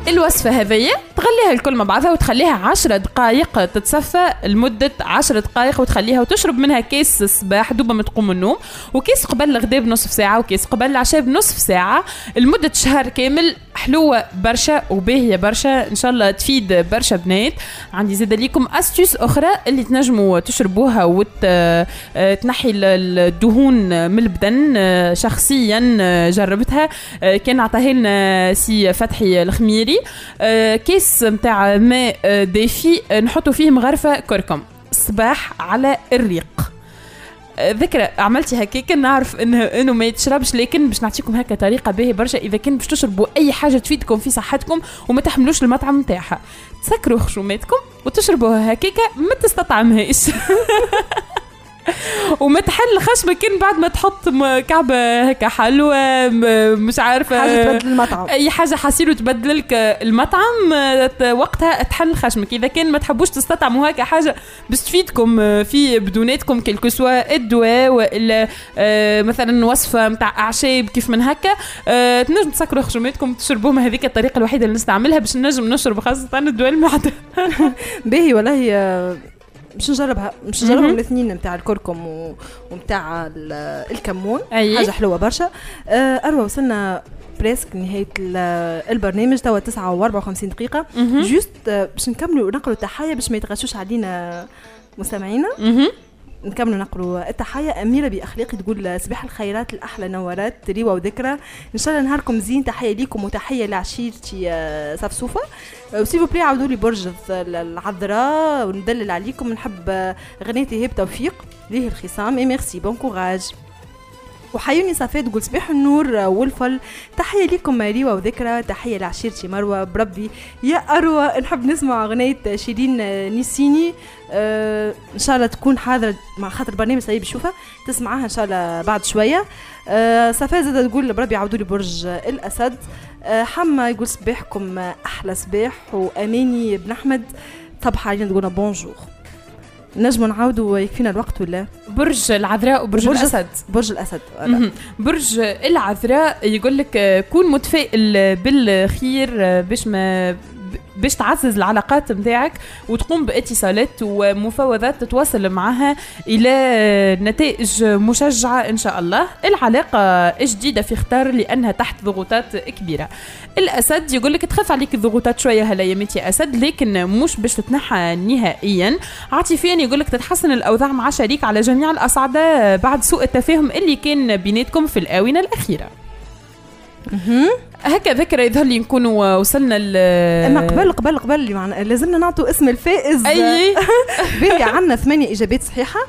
الوصفة هذية تغليها الكل مع بعضها وتخليها عشرة دقائق تتصفى لمدة عشرة دقائق وتخليها وتشرب منها كيس الصباح دوبا ما تقوم النوم وكيس قبل الغداء بنصف ساعة وكيس قبل العشاء بنصف ساعة. لمدة شهر كامل حلوة برشا وباهية برشا. إن شاء الله تفيد برشا بنات. عندي زاد ليكم astuce أخرى اللي تنجموا تشربوها وتنحي الدهون من البدن. آه، شخصيا آه، جربتها. آه، كان عطاها لنا سي فتحي الخميري. آه، كيس متاع ماء آه، دافي آه، نحطوا فيه مغرفة كركم الصباح على الريق. ذكرى عملتي هكاك نعرف انه إنه ما يتشربش لكن باش نعطيكم هكا طريقة باهية برشا إذا كان باش تشربوا أي حاجة تفيدكم في صحتكم وما تحملوش المطعم نتاعها. تسكروا خشوماتكم وتشربوها هكاكا ما تستطعمهاش. وما تحل خشمك كان بعد ما تحط كعبة هكا حلوة مش عارفة. حاجة تبدل المطعم. أي حاجة حصير وتبدل لك المطعم آه، وقتها تحل خشمك إذا كان ما تحبوش تستطعموا هكا حاجة باش تفيدكم آه، في بدوناتكم quel que soit الدواء وإلا آه، مثلا وصفة نتاع أعشاب كيف من هكا. آه، تنجم تسكروا خشوماتكم تشربوهم. هذيك الطريقة الوحيدة اللي نستعملها باش نجم نشرب خاصة الدواء المعدة. باهي والله مش نجربها مش نجربهم. الاثنين نتاع الكركم و- ومتاع ال- الكمون أي. حاجة حلوة برشا آه، أروى وصلنا presque نهاية ال- البرنامج توا 9 و54 دقيقة. juste آه، باش نكملوا ونقروا التحيه باش ما يتغشوش علينا مستمعينا نكملوا نقروا التحية أميرة بأخلاقي تقول صباح الخيرات الأحلى نورات ريوة وذكرى. إن شاء الله نهاركم زين. تحية ليكم وتحية لعشيرتي صفصوفة وسيفو بلي عاودوا لي برج ال- العذراء وندلل عليكم. نحب آه، غنيتي هيب توفيق ليه الخصام. اي merci bon courage وحيوني صفاء تقول صباح النور والفل. تحية لكم ريوة وذكرى تحية لعشيرتي مروة بربي. يا أروى نحب نسمع أغنية شيرين نيسيني. آه إن شاء الله تكون حاضرة مع خاطر برنامج سعيد بشوفها تسمعها إن شاء الله بعد شوية. آه صفاء زاد تقول بربي عودوا لي برج الأسد. آه حما يقول صباحكم أحلى صباح وأماني بن أحمد. صبح علينا تقولنا بونجور نجموا نعاودوا يكفينا الوقت ولا؟ برج العذراء وبرج برج الأسد. برج الأسد. مهم. برج العذراء يقول لك آه، كون متفائل بالخير آه، باش ما باش تعزز العلاقات نتاعك وتقوم باتصالات ومفاوضات تتواصل معها إلى نتائج مشجعة إن شاء الله. العلاقة جديدة في اختار لأنها تحت ضغوطات كبيرة. الأسد يقول لك تخاف عليك الضغوطات شوية هلا يا ميت يا أسد لكن مش باش تتنحى نهائيا. عاطفيا يقول لك تتحسن الأوضاع مع شريك على جميع الأصعدة بعد سوء التفاهم اللي كان بيناتكم في الآونة الأخيرة. هكا ذكرى يظهر لي نكونوا وصلنا ل اما قبل قبل قبل معنا لازمنا نعطوا اسم الفائز. أي. باهي عندنا ثمانية إجابات صحيحة.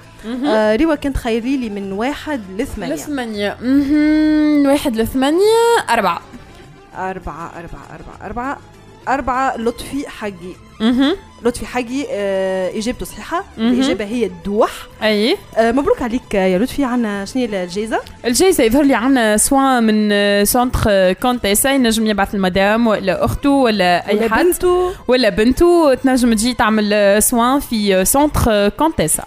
آه ريوا كانت خيري لي من واحد لثمانية. لثمانية. مهم. واحد لثمانية أربعة. أربعة أربعة أربعة أربعة. أربعة لطفي حقي أها لطفي حقي آه إجابته صحيحة. الإجابة هي الدوح أي. آه مبروك عليك يا لطفي. عنا شنو الجائزة؟ الجايزة يظهر لي عنا soin من آه، centre كونتيسا ينجم يبعث المدام ولا أخته ولا ولا حد. بنته. ولا بنته. تنجم تجي تعمل آه، soin في آه، centre كونتيسا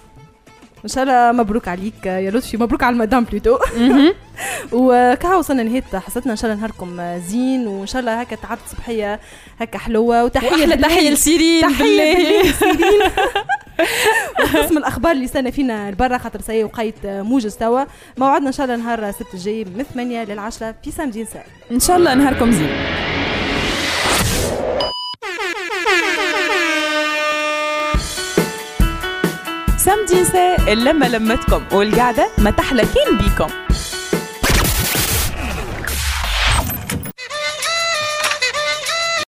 ان شاء الله مبروك عليك. يا لطفي مبروك على المدام بلوتو. وكها وصلنا نهاية حصتنا. إن شاء الله نهاركم زين وإن شاء الله هكا تعبت صبحية هكا حلوة. وتحية وأحلى بالله- تحية لسيرين تحية بالله. بالله سيرين قسم الأخبار اللي استنى فينا لبرا خاطر سي وقيت موجز توا. موعدنا إن شاء الله نهار السبت الجاي من 8 لل 10 في Samedi نساء إن شاء الله نهاركم زين. Samedi نساء اللمة لمتكم والقعدة ما تحلى كين بيكم.